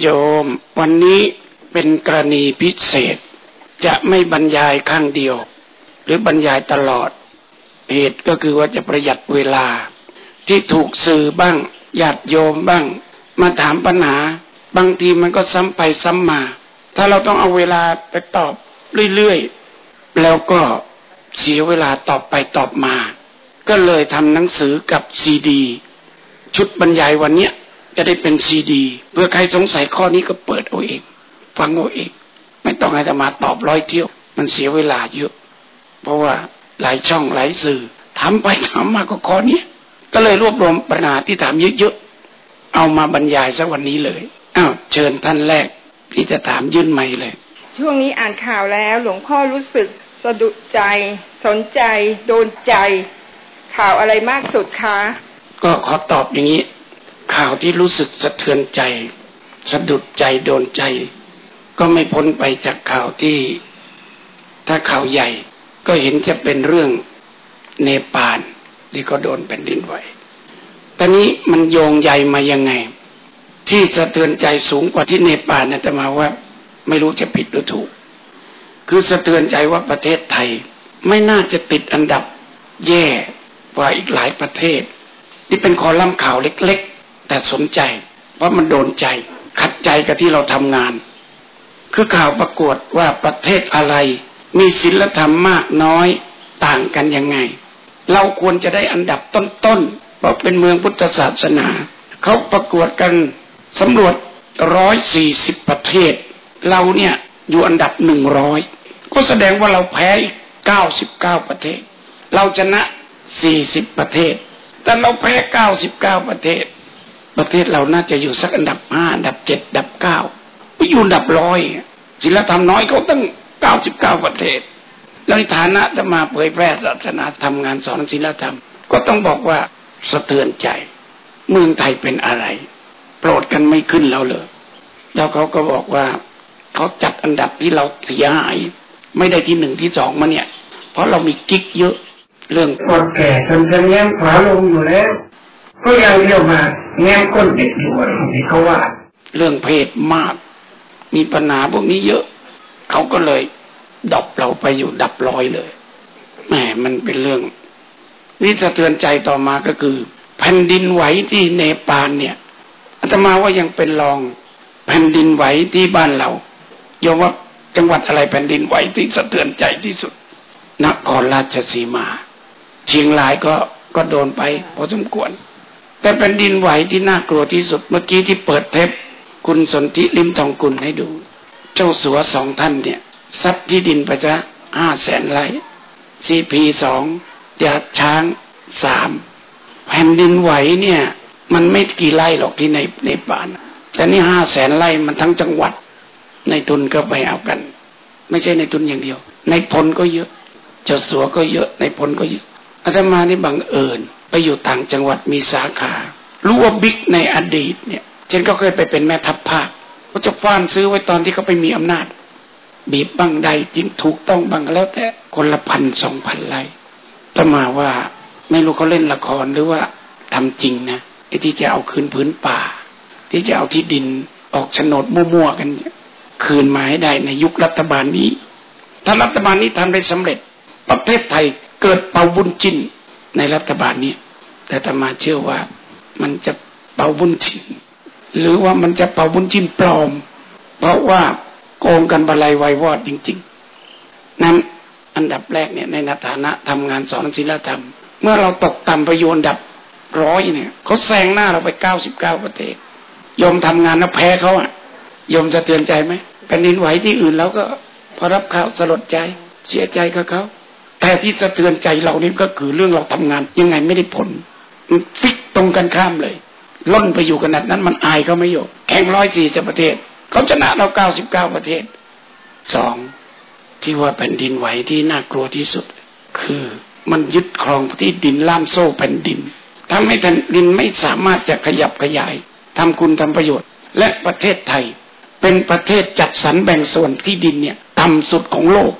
โยม วันนี้เป็นกรณีพิเศษ จะไม่บรรยายข้างเดียว หรือบรรยายตลอด เหตุก็คือว่าจะประหยัดเวลา ที่ถูกสื่อบ้างญาติโยมบ้าง มาถามปัญหา บางทีมันก็ซ้ำไปซ้ำมา ถ้าเราต้องเอาเวลาไปตอบเรื่อยๆ แล้วก็เสียเวลาตอบไปตอบมา ก็เลยทำหนังสือกับซีดี ชุดบรรยายวันเนี้ย จะได้เป็นซีดีเพื่อใครสงสัยข้อนี้ก็เปิดเอาเอง ฟังเอาเอง ไม่ต้องให้ธรรมาตอบร้อยเที่ยว มันเสียเวลาเยอะ เพราะว่าหลายช่องหลายสื่อถามไปถามมาก็ข้อนี้ก็เลยรวบรวมปัญหาที่ถามเยอะๆเอามาบรรยายสักวันนี้เลยอ้าวเชิญท่านแรกที่จะถามยื่นไม่เลย ช่วงนี้อ่านข่าวแล้ว หลวงพ่อรู้สึกสะดุดใจ สนใจ โดนใจ ข่าวอะไรมากสุดคะก็ขอตอบอย่างนี้ ข่าวที่รู้สึกสะเทือนใจ สะดุดใจโดนใจ ก็ไม่พ้นไปจากข่าวที่ ถ้าข่าวใหญ่ ก็เห็นจะเป็นเรื่องเนปาลที่ก็โดนแผ่นดินไหวตอนนี้มันโยงใหญ่มายังไง ที่สะเทือนใจสูงกว่าที่เนปาลนะแต่มาว่าไม่รู้จะผิดหรือถูก คือสะเทือนใจว่าประเทศไทย ไม่น่าจะติดอันดับแย่กว่าอีกหลายประเทศ ที่เป็นคอลัมน์ข่าวเล็ก แต่สนใจเพราะมันโดนใจ ขัดใจกับที่เราทำงาน คือข่าวประกวดว่าประเทศอะไร มีศีลธรรมมากน้อยต่างกันยังไง เราควรจะได้อันดับต้นๆเพราะเป็นเมืองพุทธศาสนา เขาประกวดกันสำรวจร้อยสี่สิบประเทศ เราเนี่ยอยู่อันดับหนึ่งร้อยก็แสดงว่าเราแพ้อีกเก้าสิบเก้าประเทศ เราชนะสี่สิบประเทศ แต่เราแพ้เก้าสิบเก้าประเทศ ประเทศเราน่าจะอยู่สักอันดับห้าอันดับเจ็ดอันดับเก้าไปอยู่อันดับร้อยศิลธรรมน้อยเขาตั้งเก้าสิบเก้าประเทศ แล้วในฐานะจะมาเผยแพร่ศาสนาทำงานสอนศิลธรรม ก็ต้องบอกว่าสะเทือนใจ เมืองไทยเป็นอะไร โปรดกันไม่ขึ้นแล้วเลยแล้วเขาก็บอกว่าเขาจัดอันดับที่เราเสียหาย ไม่ได้ที่หนึ่งที่สองมาเนี่ย เพราะเรามีกิ๊กเยอะ เรื่องคนแก่จนจะแง้มขวาลงอยู่แล้วก็ยังเที่ยวมา แง้มก้นเด็กอยู่อะไรที่เขาว่า เรื่องเพศมาก มีปัญหาพวกนี้เยอะ เขาก็เลยดับเราไปอยู่ดับร้อยเลยแหมมันเป็นเรื่อง นี่สะเทือนใจต่อมาก็คือ แผ่นดินไหวที่เนปาลเนี่ยอาตมาว่ายังเป็นรอง แผ่นดินไหวที่บ้านเรายอมว่าจังหวัดอะไรแผ่นดินไหวที่สะเทือนใจที่สุดนครราชสีมา เชียงรายก็ก็โดนไปพอสมควร แต่แผ่นดินไหวที่น่ากลัวที่สุดเมื่อกี้ที่เปิดเทปคุณสนธิลิมทองกุลให้ดู เจ้าสัวสองท่านเนี่ยซัดที่ดินไปจะห้าแสนไร่ซีพีสองยาช้างสามแผ่นดินไหวเนี่ย มันไม่กี่ไร่หรอกที่ในในป่านแต่นี่ห้าแสนไร่มันทั้งจังหวัด ในทุนก็ไปเอากัน ไม่ใช่ในทุนอย่างเดียว ในพลก็เยอะ เจ้าสัวก็เยอะในพลก็เยอะ อาตมานี่บังเอิญไปอยู่ต่างจังหวัดมีสาขา รู้ว่าบิ๊กในอดีตเนี่ยเช่นก็เคยไปเป็นแม่ทัพภาคก็จะฟ้านซื้อไว้ตอนที่เขาไปมีอำนาจ บีบบังใดจริงถูกต้องบังแล้วแต่คนละพันสองพันไร่ถ้ามาว่าไม่รู้เขาเล่นละครหรือว่าทำจริงนะไอ้ที่จะเอาคืนพื้นป่า ที่จะเอาที่ดินออกโฉนดมั่วๆกัน คืนมาให้ได้ในยุครัฐบาลนี้ ถ้ารัฐบาลนี้ทำได้สำเร็จ ประเทศไทย เกิดเป่าบุญจินในรัฐบาลนี้แต่ธรรมาเชื่อว่ามันจะเป่าบุญจินหรือว่ามันจะเป่าบุญจินปลอม เพราะว่าโกงกันบาลัยไววอดจริง ๆ นั้นอันดับแรกเนี่ยในฐานะทำงานสอนศิลธรรม เมื่อเราตกต่ำไปโยนดับร้อยเนี่ยเขาแซงหน้าเราไปเก้าสิบเก้าประเทศยมทำงานแล้วแพ้เขาอะยมจะเตือนใจไหมแผ่นดินไหวที่อื่นแล้วก็พอรับข่าวสลดใจเสียใจกับเขา แต่ที่สะเทือนใจเรานี่ก็คือเรื่องเราทำงาน ยังไงไม่ได้ผลมันฟิกตรงกันข้ามเลย ล่นไปอยู่ขนาดนั้นมันอายเขาไม่อยู่แข่งร้อยสี่สิบประเทศเขาชนะเราเก้าสิบเก้าประเทศสองที่ว่าแผ่นดินไหวที่น่ากลัวที่สุด คือมันยึดครองที่ดินล่ามโซ่แผ่นดินทำให้แผ่นดินไม่สามารถจะขยับขยายทำคุณทำประโยชน์ และประเทศไทย เป็นประเทศจัดสรรแบ่งส่วนที่ดินเนี่ย ต่ำสุดของโลก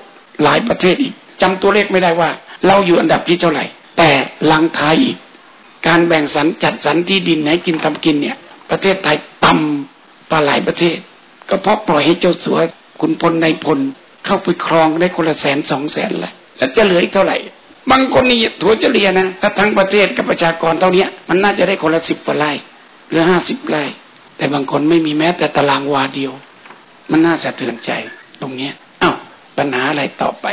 หลายประเทศอีก จำตัวเลขไม่ได้ว่า เราอยู่อันดับที่เท่าไหร่ แต่ลังท้ายอีก การแบ่งสรรจัดสรรที่ดินให้กินทำกินเนี่ย ประเทศไทยต่ำปลาหลายประเทศ ก็เพราะปล่อยให้เจ้าสัวคุณพลในพลเข้าไปครองได้คนละแสนสองแสนแล้วแล้วจะเหลืออีกเท่าไหร่ บางคนนี่ถัวจะเรียนะถ้าทั้งประเทศกับประชากรเท่านี้มันน่าจะได้คนละสิบกว่าไร่หรือห้าสิบไร่แต่บางคนไม่มีแม้แต่ตารางวาเดียว มันน่าสะเทือนใจตรงเนี้ยอ้าวปัญหาอะไรต่อไป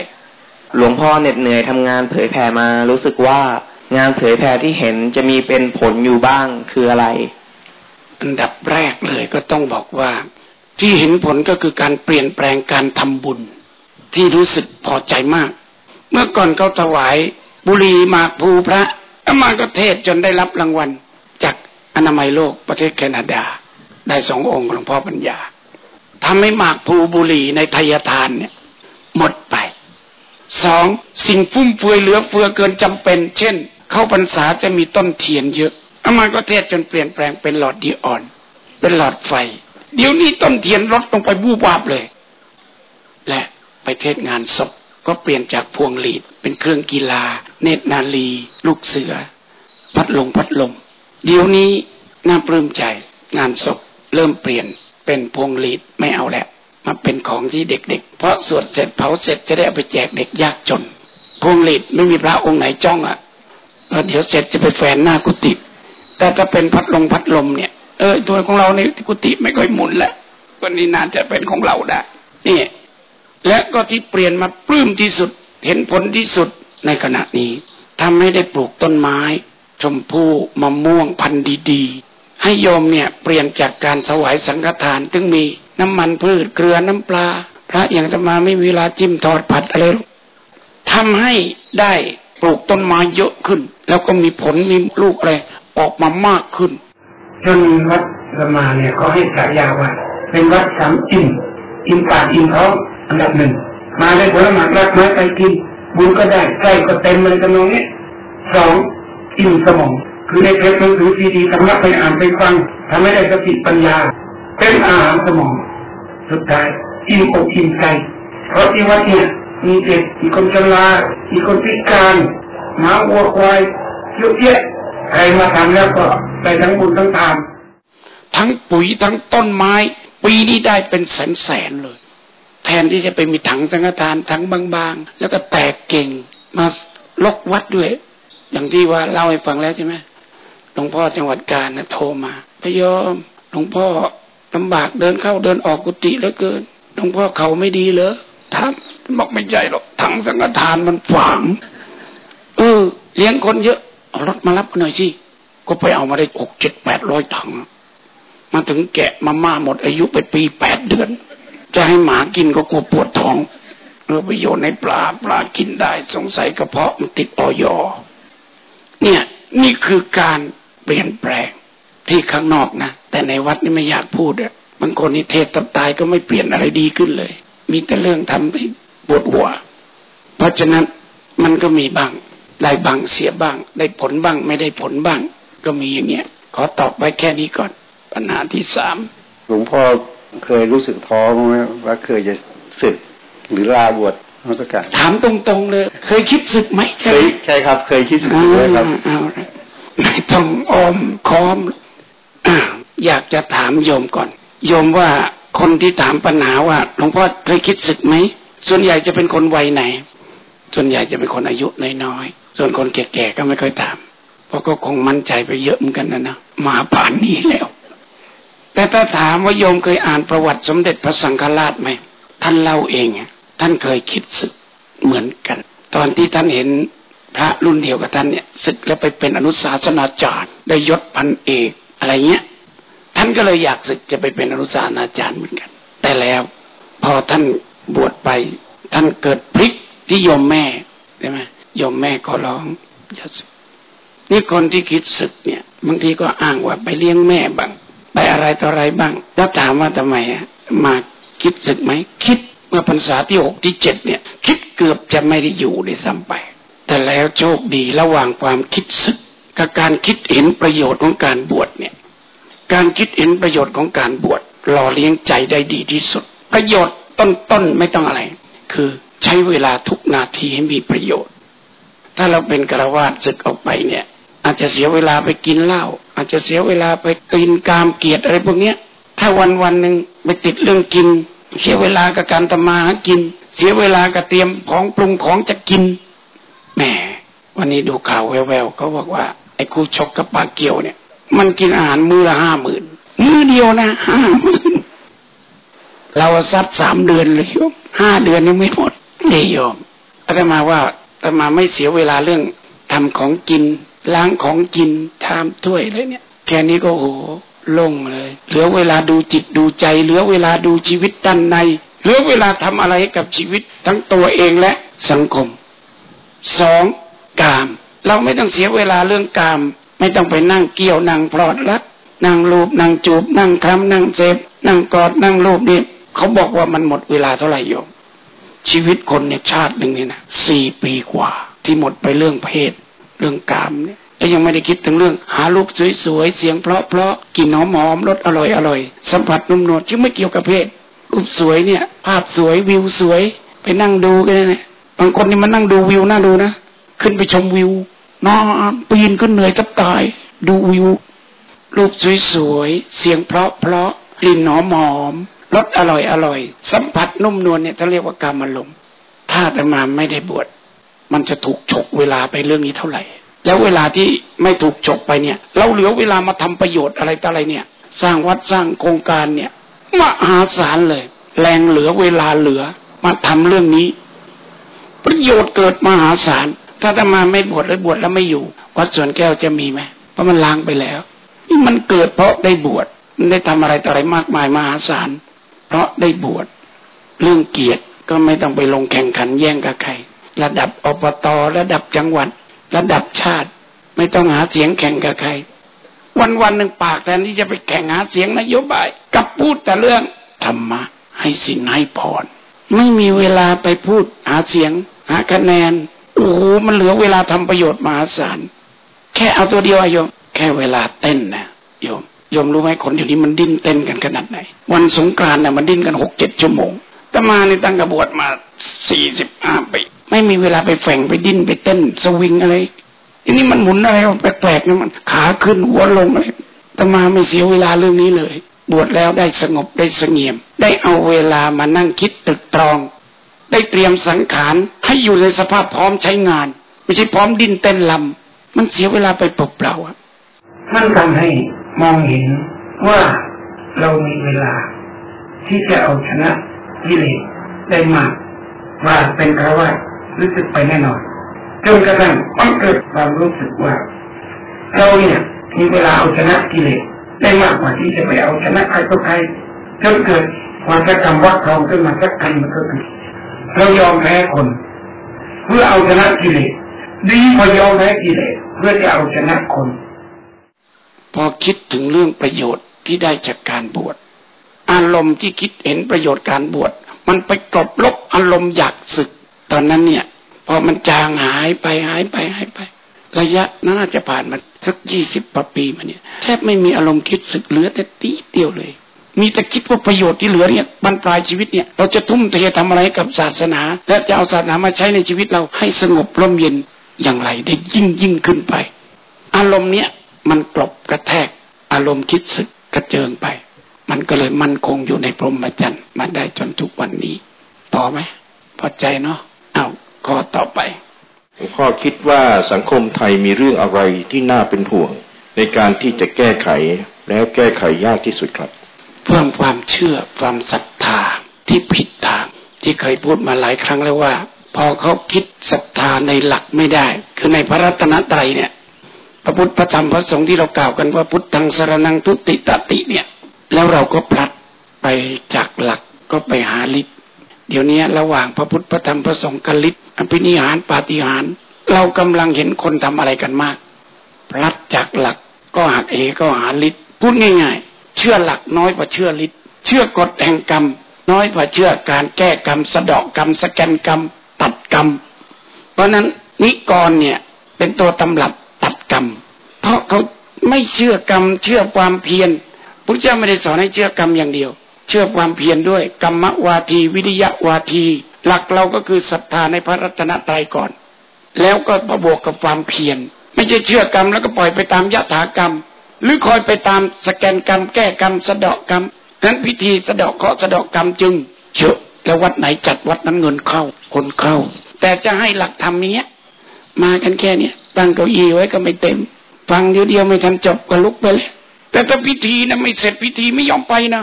หลวงพ่อเหน็ดเหนื่อยทำงานเผยแผ่มารู้สึกว่างานเผยแผ่ที่เห็นจะมีเป็นผลอยู่บ้างคืออะไร อันดับแรกเลยก็ต้องบอกว่า ที่เห็นผลก็คือการเปลี่ยนแปลงการทำบุญ ที่รู้สึกพอใจมาก เมื่อก่อนเขาถวายบุรีมาภูพระอามาก็เทศจนได้รับรางวัล จากอนามัยโลกประเทศแคนาดา ได้สององค์หลวงพ่อปัญญาทำให้หมากภูบุรีในทายทานเนี่ย หมดไป สองสิ่งฟุ่มเฟือยเหลือเฟือเกินจำเป็น เช่น เข้าพรรษาจะมีต้นเทียนเยอะอามาก็เทศจนเปลี่ยนแปลงเป็นหลอดดีออน เป็นหลอดไฟ เดี๋ยวนี้ต้นเทียนลดลงไปบูบวาบเลย และไปเทศงานศพก็เปลี่ยนจากพวงหลีดเป็นเครื่องกีฬา เนตรนาลี ลูกเสือ พัดลมพัดลม เดี๋ยวนี้น่าปลื้มใจงานศพเริ่มเปลี่ยนเป็นพวงหลีดไม่เอาแล้ว มาเป็นของที่เด็กๆ เพราะสวดเสร็จเผาเสร็จจะได้เอาไปแจกเด็กยากจนพวงหลีดไม่มีพระองค์ไหนจ้องอะ่ะเดี๋ยวเสร็จจะไปแฝนหน้ากุฏิแต่ถ้าเป็นพัดลมพัดลมเนี่ยเออตัวของเราในกุฏิไม่ค่อยหมุนแล้ววันนี้น่าจะเป็นของเราได้นี่และก็ที่เปลี่ยนมาปลื้มที่สุดเห็นผลที่สุดในขณะนี้ทำให้ได้ปลูกต้นไม้ ชมพู่มะม่วงพันธุ์ดีๆ ให้โยมเนี่ยเปลี่ยนจากการถวายสังฆทานถึงมี น้ำมันพืชเกลือน้ำปลา พระอย่างจะมาไม่มีเวลาจิ้มทอดผัดอะไรทำให้ได้ปลูกต้นไม้เยอะขึ้น แล้วก็มีผลมีลูกอะไรออกมามากขึ้น จนวัดละมาเนี่ยเขาให้ฉายาว่าเป็นวัดสามอิ่มอิ่มปากอิ่มท้องอันดับหนึ่งมาได้ผลไม้รักไม้ไปกินบุญก็ได้ใกล้ก็เต็มเลยกันตรงนี้สองอิ่มสมอง คือได้เพชรหนังสือซีดีธรรมะไปอ่านไปฟังทำให้ได้สติปัญญา เป็นอาหารสมอง สุดท้ายอิ่มอกอิ่มใจเพราะที่วัดเนี่ยมีเด็กมีคนชรามีคนพิการหมาวัวควายเยอะแยะใครมาทำแล้วก็ได้ทั้งบุญทั้งทานทั้งปุ๋ยทั้งต้นไม้ ปีนี้ได้เป็นแสนแสนเลย แทนที่จะไปมีถังสังฆทานทั้งบางๆ แล้วก็แตกเก่งมาลกวัดด้วย อย่างที่ว่าเล่าให้ฟังแล้วใช่ไหมหลวงพ่อจังหวัดกาญนะโทรมาพยอมหลวงพ่อ ลำบากเดินเข้าเดินออกกุฏิเหลือเกินหลวงพ่อเขาไม่ดีเหรอถามบอกไม่ใจหรอกถังสังฆทานมันฝังเออเลี้ยงคนเยอะเอารถมารับหน่อยสิก็ไปเอามาได้หกเจ็ดแปดร้อยถัง มาถึงแกะมาม่าหมดอายุไปปีแปดเดือน จะให้หมากินก็กลัวปวดท้องเออไปโยนในปลาปลากินได้ สงสัยกระเพาะมันติดออยอเนี่ย นี่คือการเปลี่ยนแปลง ที่ข้างนอกนะ แต่ในวัดนี่ไม่อยากพูดอะบางคนนี่เทศตับตายก็ไม่เปลี่ยนอะไรดีขึ้นเลย มีแต่เรื่องทำให้ปวดหัว เพราะฉะนั้นมันก็มีบ้าง ได้บ้างเสียบ้าง ได้ผลบ้าง ไม่ได้ผลบ้าง ก็มีอย่างเงี้ย ขอตอบไว้แค่นี้ก่อน ปัญหาที่สามหลวงพ่อเคยรู้สึกท้อไหมว่าเคยจะสึกหรือลาบวชนักการถามตรงๆเลย เคยคิดสึกไหมใช่ใช่ครับ เคยคิดสึกเลยครับไม่ต้องอมค้อม อยากจะถามโยมก่อน โยมว่าคนที่ถามปัญหาว่าหลวงพ่อเคยคิดศึกไหม ส่วนใหญ่จะเป็นคนวัยไหน ส่วนใหญ่จะเป็นคนอายุน้อยๆ ส่วนคนแก่ๆก็ไม่ค่อยถาม เพราะก็คงมั่นใจไปเยอะเหมือนกันนะนะมาป่านนี้แล้ว แต่ถ้าถามว่าโยมเคยอ่านประวัติสมเด็จพระสังฆราชไหม ท่านเล่าเองท่านเคยคิดศึกเหมือนกัน ตอนที่ท่านเห็นพระรุ่นเดียวกับท่านเนี่ยศึกแล้วไปเป็นอนุสาสนาจารย์ได้ยศพันเอก อะไรเงี้ย ท่านก็เลยอยากศึกจะไปเป็นอนุสาสนาจารย์เหมือนกัน แต่แล้ว พอท่านบวชไป ท่านเกิดพลิกที่ยมแม่ใช่ไหมยมแม่ก็ร้องอย่าศึกนี่คนที่คิดศึกเนี่ยบางทีก็อ้างว่าไปเลี้ยงแม่บ้าง ไปอะไรต่ออะไรบ้าง แล้วถามว่าทำไมอะมาคิดศึกไหมคิดเมื่อพรรษาที่หกที่เจ็ดเนี่ย คิดเกือบจะไม่ได้อยู่ในซ้ำไป แต่แล้วโชคดีระหว่างความคิดศึก กับการคิดเห็นประโยชน์ของการบวชเนี่ย การคิดเห็นประโยชน์ของการบวชหล่อเลี้ยงใจได้ดีที่สุด ประโยชน์ต้นๆไม่ต้องอะไร คือใช้เวลาทุกนาทีให้มีประโยชน์ ถ้าเราเป็นกระวาดศึกออกไปเนี่ย อาจจะเสียเวลาไปกินเหล้าอาจจะเสียเวลาไปกินกามเกียรติอะไรพวกเนี้ย ถ้าวันวันหนึ่งไปติดเรื่องกิน เสียเวลากับการตมาหากิน เสียเวลากับเตรียมของปรุงของจะกินแหมวันนี้ดูข่าวแววๆเขาบอกว่า ไอ้คู่ชกกับปลาเกียวเนี่ย มันกินอาหารมื้อละห้าหมื่นมื้อเดียวนะห้าหมื่นเราซัดสามเดือนเลยโยมห้าเดือนยังไม่หมดเลยโยมอาตมาว่าอาตมาไม่เสียเวลาเรื่องทำของกิน ล้างของกินทามถ้วยเลยเนี่ย แค่นี้ก็โหลงเลย เหลือเวลาดูจิตดูใจ เหลือเวลาดูชีวิตด้านใน เหลือเวลาทำอะไรให้กับชีวิตทั้งตัวเองและสังคมสองกาม เราไม่ต้องเสียเวลาเรื่องกาม ไม่ต้องไปนั่งเกี่ยวนั่งพลอดรักนั่งรูปนั่งจูบนั่งคลำนั่งเซฟนั่งกอดนั่งรูปนี่เขาบอกว่ามันหมดเวลาเท่าไหร่โยมชีวิตคนในชาติหนึ่งเนี่ยนะสี่ปีกว่า ที่หมดไปเรื่องเพศ เรื่องกามเนี่ยแล้วยังไม่ได้คิดถึงเรื่อง หาลูกสวยๆเสียงเพราะๆกลิ่นหอมๆรสอร่อยๆสัมผัสนุ่มนวลที่ไม่เกี่ยวกับเพศรูปสวยเนี่ย ภาพสวยวิวสวย ไปนั่งดูกันเนี่ยบางคนนี่มันนั่งดูวิวน่าดูนะขึ้นไปชมวิว นอนปีนขึ้นเหนื่อยจับตาย ดูวิวรูปสวยๆ เสียงเพราะเพราะกลิ่นหอมหอมรสอร่อยอร่อย สัมผัสนุ่มนวลเนี่ยเขาเรียกว่าการมาลมถ้าแต่มาไม่ได้บวชมันจะถูกฉกเวลาไปเรื่องนี้เท่าไหร่ แล้วเวลาที่ไม่ถูกฉกไปเนี่ย เราเหลือเวลามาทำประโยชน์อะไรต่ออะไรเนี่ย สร้างวัดสร้างโครงการเนี่ยมหาศาลเลย แรงเหลือเวลาเหลือมาทำเรื่องนี้ ประโยชน์เกิดมหาศาล ถ้าจะมาไม่บวชหรือบวชแล้วไม่อยู่ วัดสวนแก้วจะมีไหมเพราะมันล้างไปแล้วนี่มันเกิดเพราะได้บวชมันได้ทำอะไรต่ออะไรมากมายมหาศาลเพราะได้บวชเรื่องเกียรติก็ไม่ต้องไปลงแข่งขันแย่งกับใคร ระดับอบตระดับจังหวัด ระดับชาติ ไม่ต้องหาเสียงแข่งกับใคร วันวันหนึ่งปากแทนที่จะไปแข่งหาเสียงนโยบายกับพูดแต่เรื่องธรรมะให้สินให้พรไม่มีเวลาไปพูดหาเสียง หาคะแนน โอ้โหมันเหลือเวลาทำประโยชน์มหาศาลแค่เอาตัวเดียวอะโยม แค่เวลาเต้นนะโยมโยมรู้ไหมคนอยู่นี้มันดิ้นเต้นกันขนาดไหน วันสงกรานต์น่ะมันดิ้นกันหกเจ็ดชั่วโมงแต่มาในตั้งกระบวดมาสี่สิบห้าปีไม่มีเวลาไปแฝงไปดิ้นไปเต้นสวิงอะไรอันนี้มันหมุนอะไรแปลกๆนะมันขาขึ้นหัวลงอะไรต่มาไม่เสียเวลาเรื่องนี้เลย บวชแล้วได้สงบได้สงเงียม ได้เอาเวลามานั่งคิดตึกตรอง ได้เตรียมสังขารให้อยู่ในสภาพพร้อมใช้งาน ไม่ใช่พร้อมดิ้นเต้นลำมันเสียเวลาไปเปล่าๆมันทำให้มองเห็นว่าเรามีเวลา ที่จะเอาชนะกิเลสได้มากว่าเป็นคราว่ารู้สึกไปแน่นอนจนกระทั่งมันเกิดความรู้สึกว่า เราเนี่ยมีเวลาเอาชนะกิเลสได้มากกว่าที่จะไปเอาชนะใครก็ใครจนเกิดความจะกรรมวัดทองขึ้นมาสักคันมันก็คือ เรายอมแพ้คน เพื่อเอาชนะกิเลสดีพอยอมแพ้กิเลสเพื่อจะเอาชนะคน พอคิดถึงเรื่องประโยชน์ที่ได้จากการบวชอารมณ์ที่คิดเห็นประโยชน์การบวชมันไปกลบลบอารมณ์อยากศึก ตอนนั้นเนี่ย พอมันจางหายไปหายไปหายไป ระยะนั้นอาจจะผ่านมาสักยี่สิบปีมาเนี่ยแทบไม่มีอารมณ์คิดศึกเหลือแต่ตีเดียวเลย มีแต่คิดว่าประโยชน์ที่เหลือเนี่ยบรรปลายชีวิตเนี่ย เราจะทุ่มเททำอะไรกับศาสนา และจะเอาศาสนามาใช้ในชีวิตเราให้สงบร่มเย็นอย่างไรได้ยิ่งยิ่งขึ้นไป อารมณ์เนี้ยมันกลบกระแทก อารมณ์คิดสึกกระเจิงไป มันก็เลยมั่นคงอยู่ในพรหมจรรย์มาได้จนทุกวันนี้พอไหมพอใจเนาะเอาข้อต่อไปหลวงพ่อคิดว่าสังคมไทยมีเรื่องอะไรที่น่าเป็นห่วง ในการที่จะแก้ไขแล้วแก้ไขยากที่สุดครับ เพิ่มความเชื่อความศรัทธาที่ผิดทาง ที่เคยพูดมาหลายครั้งแล้วว่า พอเขาคิดศรัทธาในหลักไม่ได้ คือในพระรัตนตรัยเนี่ย พระพุทธพระธรรมพระสงฆ์ที่เรากล่าวกันว่าพุทธังสรนังทุติตติเนี่ย แล้วเราก็พลัดไปจากหลักก็ไปหาฤทธิ์เดี๋ยวนี้ระหว่างพระพุทธพระธรรมพระสงฆ์กับฤทธิ์อภินิหารปาฏิหาร เรากำลังเห็นคนทำอะไรกันมาก พลัดจากหลักก็หักเอก็หาฤทธิ์พูดง่าย ๆ เชื่อหลักน้อยกว่าเชื่อฤทธิ์เชื่อกฎแห่งกรรม น้อยกว่าเชื่อการแก้กรรม สะเดาะกรรม สแกนกรรม ตัดกรรม เพราะนั้นนิกรเนี่ยเป็นตัวตำรับตัดกรรม เพราะเขาไม่เชื่อกรรม เชื่อความเพียรพระเจ้าไม่ได้สอนให้เชื่อกรรมอย่างเดียว เชื่อความเพียรด้วยกรรมวาทีวิริยะวาที หลักเราก็คือศรัทธาในพระรัตนตรัยก่อน แล้วก็ประบวกกับความเพียรไม่ใช่เชื่อกรรมแล้วก็ปล่อยไปตามยถากรรม หรือคอยไปตามสแกนกรรมแก้กรรมสะเดาะกรรมนั้นพิธีสะดอกเคาะสะดอกกรรมจึงเยอะแล้ววัดไหนจัดวัดนั้นเงินเข้าคนเข้า แต่จะให้หลักธรรมเนี้ยมากันแค่เนี้ยตั้งเก้าอี้ไว้ก็ไม่เต็ม ฟังเดียวเดียวไม่ทันจบก็ลุกไปเลยแต่ถ้าพิธีนะไม่เสร็จพิธีไม่ยอมไปนะ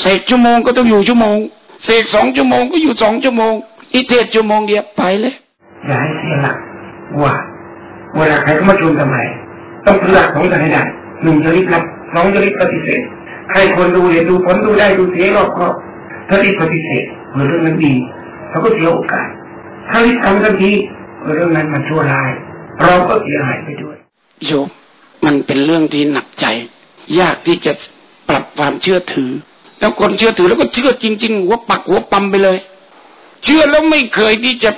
เสกชั่วโมงก็ต้องอยู่ชั่วโมงเสกสองชั่วโมงก็อยู่สองชั่วโมงอีเทศชั่วโมงเดียวไปเลยอย่าให้เสียหลักว่าเวลาใครก็มาชวนทำไมต้องเป็นหลักของกันให้ได้ หนึ่งจะรีบรับสองจะรีบปฏิเสธใครควรดูเห็นดูผลดูได้ดูเสียรอบครอบถ้ารีบปฏิเสธเรื่องนั้นดีเขาก็เสียโอกาส ถ้ารีบทำทันทีเรื่องนั้นมันชั่วร้าย เราก็เสียหายไปด้วย โยมมันเป็นเรื่องที่หนักใจ ยากที่จะปรับความเชื่อถือ แล้วคนเชื่อถือแล้วก็เชื่อจริงๆหัวปักหัวปั๊มไปเลย เชื่อแล้วไม่เคยที่จะ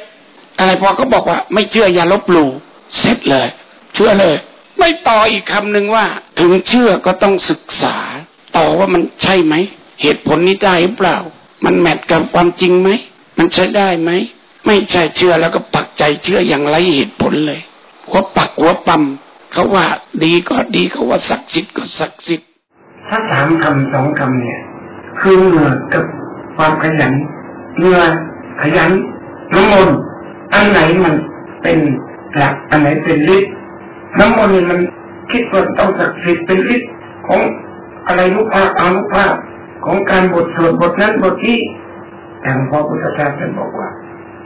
อะไรพอเขาบอกว่า ไม่เชื่ออย่าลบหลู่เสร็จเลย เชื่อเลย ไม่ต่ออีกคำหนึ่งว่า ถึงเชื่อก็ต้องศึกษา ต่อว่ามันใช่ไหม เหตุผลนี้ได้หรือเปล่า มันแมทกับความจริงไหม มันใช้ได้ไหม ไม่ใช่เชื่อแล้วก็ปักใจเชื่ออย่างไรเหตุผลเลยหัวปักหัวปั๊มเขาว่าดีก็ดีเขาว่าศักดิ์สิทธิ์ก็ศักดิ์สิทธิ์ถ้าสามคำสองคำเนี่ยคือเหงื่อกับความขยันเหงื่อขยันน้ำมนต์อันไหนมันเป็นหลักอันไหนเป็นฤทธิ์ น้ำมนต์มันคิดว่าต้องศักดิ์สิทธิ์เป็นฤทธิ์ของอะไรนุภาพอานุภาพของการบทสวดบทนั้นบทที่แต่หลวงพ่อพุทธทาสบอกว่า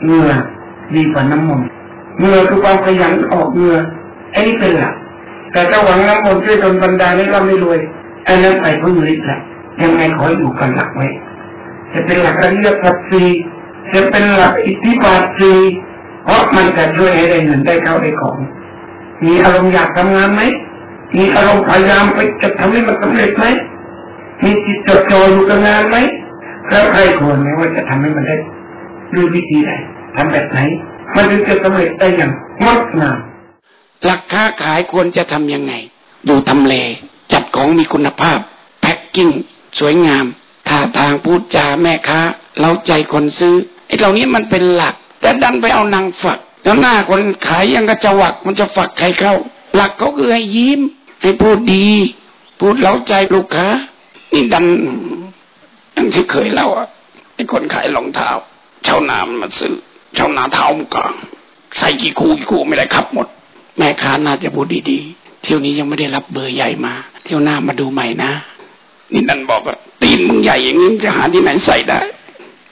เงื่อดีกว่าน้ำมนต์เงื่อคือความขยันออกเงื่อไอ้นี่เป็นหลักแต่ถ้าหวังน้ำมนต์ช่วยดนบันดาให้เราไม่รวยไอ้นั้นไปเพื่อฤทธิ์แหละยังไงขออยู่กันหลักไว้จะเป็นหลักอริยสัจสี่จะเป็นหลักอิทธิบาทสี่เพราะมันจะช่วยให้ได้เงินได้เข้าได้ของ มีอารมณ์อยากทำงานไหมมีอารมณ์พยายามไปจะทำให้มันสำเร็จไหมมีจิตจดจ่ออยู่กับงานไหมแล้วใครควรไหมว่าจะทำให้มันได้ด้วยวิธีใดทำแบบไหน มันถึงจะสำเร็จได้อย่างงดงามหลักค้าขายควรจะทํำยังไง ดูทำเล จัดของมีคุณภาพ แพ็กกิ้ง สวยงามท่าทางพูดจาแม่ค้าเล้าใจคนซื้อไอ้เหล่านี้มันเป็นหลัก แต่ดันไปเอานางฝัก แล้วหน้าคนขายยังกระจวักมันจะฝักใครเข้า หลักเขาคือให้ยิ้ม ให้พูดดี พูดเล้าใจลูกค้า นี่ดันอันที่เคยเล่าอะไอ้คนขายรองเท้าชาวนามันมาซื้อชาวนาเท้ามกางใส่กี่คู่กี่คู่ไม่ได้ขับหมด แม่ค้าน่าจะพูดดีๆ เที่ยวนี้ยังไม่ได้รับเบอร์ใหญ่มา เที่ยวหน้ามาดูใหม่นะนี่นันบอกว่าตีนมึงใหญ่อย่างนี้จะหาที่ไหนใส่ได้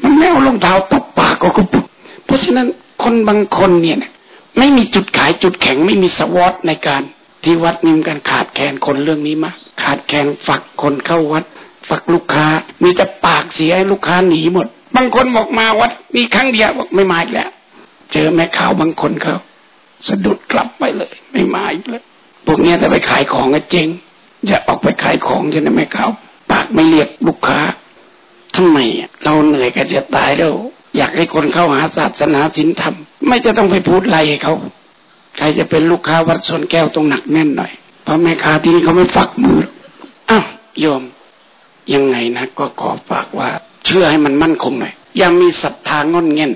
มันไม่เอารองเท้าตบปากก็กปุบเพราะฉะนั้น คนบางคนเนี่ยไม่มีจุดขายจุดแข็งไม่มีสวอตในการที่วัดมีการขาดแคลนคนเรื่องนี้มาขาดแคลนฝักคนเข้าวัด ฝักลูกค้า มีแต่ปากเสียให้ลูกค้าหนีหมด บางคนบอกมาวัดมีครั้งเดียวบอกไม่มาอีกแล้ว เจอแม่ข่าวบางคนเขาสะดุดกลับไปเลย ไม่มาอีกเลยพวกเนี้แต่ไปขายของก็เจ๊งอย่าออกไปขายของใช่ไหมเขาวปากไม่เรียกลูกค้าทำไมเราเหนื่อยกันจะตายแล้ว อยากให้คนเข้าหาศาสนาศีลธรรม ไม่จะต้องไปพูดอะไรให้เขา ใครจะเป็นลูกค้าวัดสนแก้วตรงหนักแน่นหน่อย เพราะแม่ค้าที่นี่เขาไม่ฝักมืออ้าวโยม ยังไงนะ ก็ขอฝากว่า เชื่อให้มันมั่นคงหน่อยอย่ามีศรัทธางอนเง่น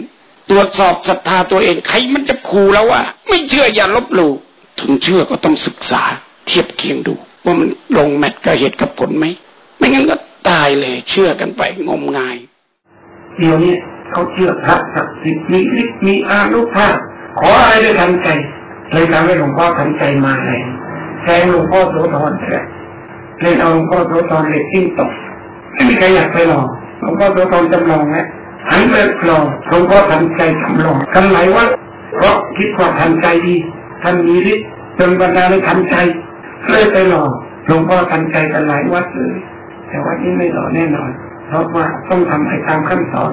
ตรวจสอบศรัทธาตัวเองใครมันจะขู่แล้วว่า ไม่เชื่ออย่าลบหลู่ถึงเชื่อก็ต้องศึกษา เทียบเคียงดู ว่ามันลงแมทกับเหตุกับผลไหมไม่งั้นก็ตายเลย เชื่อกันไปงมงายเดี๋ยวนี้ เขาเชื่อพระศักดิ์สิทธิ์มีฤทธิ์มีอานุภาพขออะไรได้ทันใจเลยทำให้หลวงพ่อทันใจมาแรงแทงหลวงพ่อโสธรเลยเลยเอาหลวงพ่อโสธรเลยทิ้งตกไม่มีใครอยากไปหรอกหลวงพ่อโสธรจำลองแล้วหันไปกรอหลวงพ่อทันใจทำลองกันไหนว่าเพราะคิดว่าทันใจดีท่านมีฤทธิ์จนบรรดาเลยทันใจเลยไปหลอกหลวงพ่อทันใจกันหลายวัดเลยแต่วัดนี้ไม่หล่อแน่นอน เพราะว่าต้องทำให้ตามขั้นตอน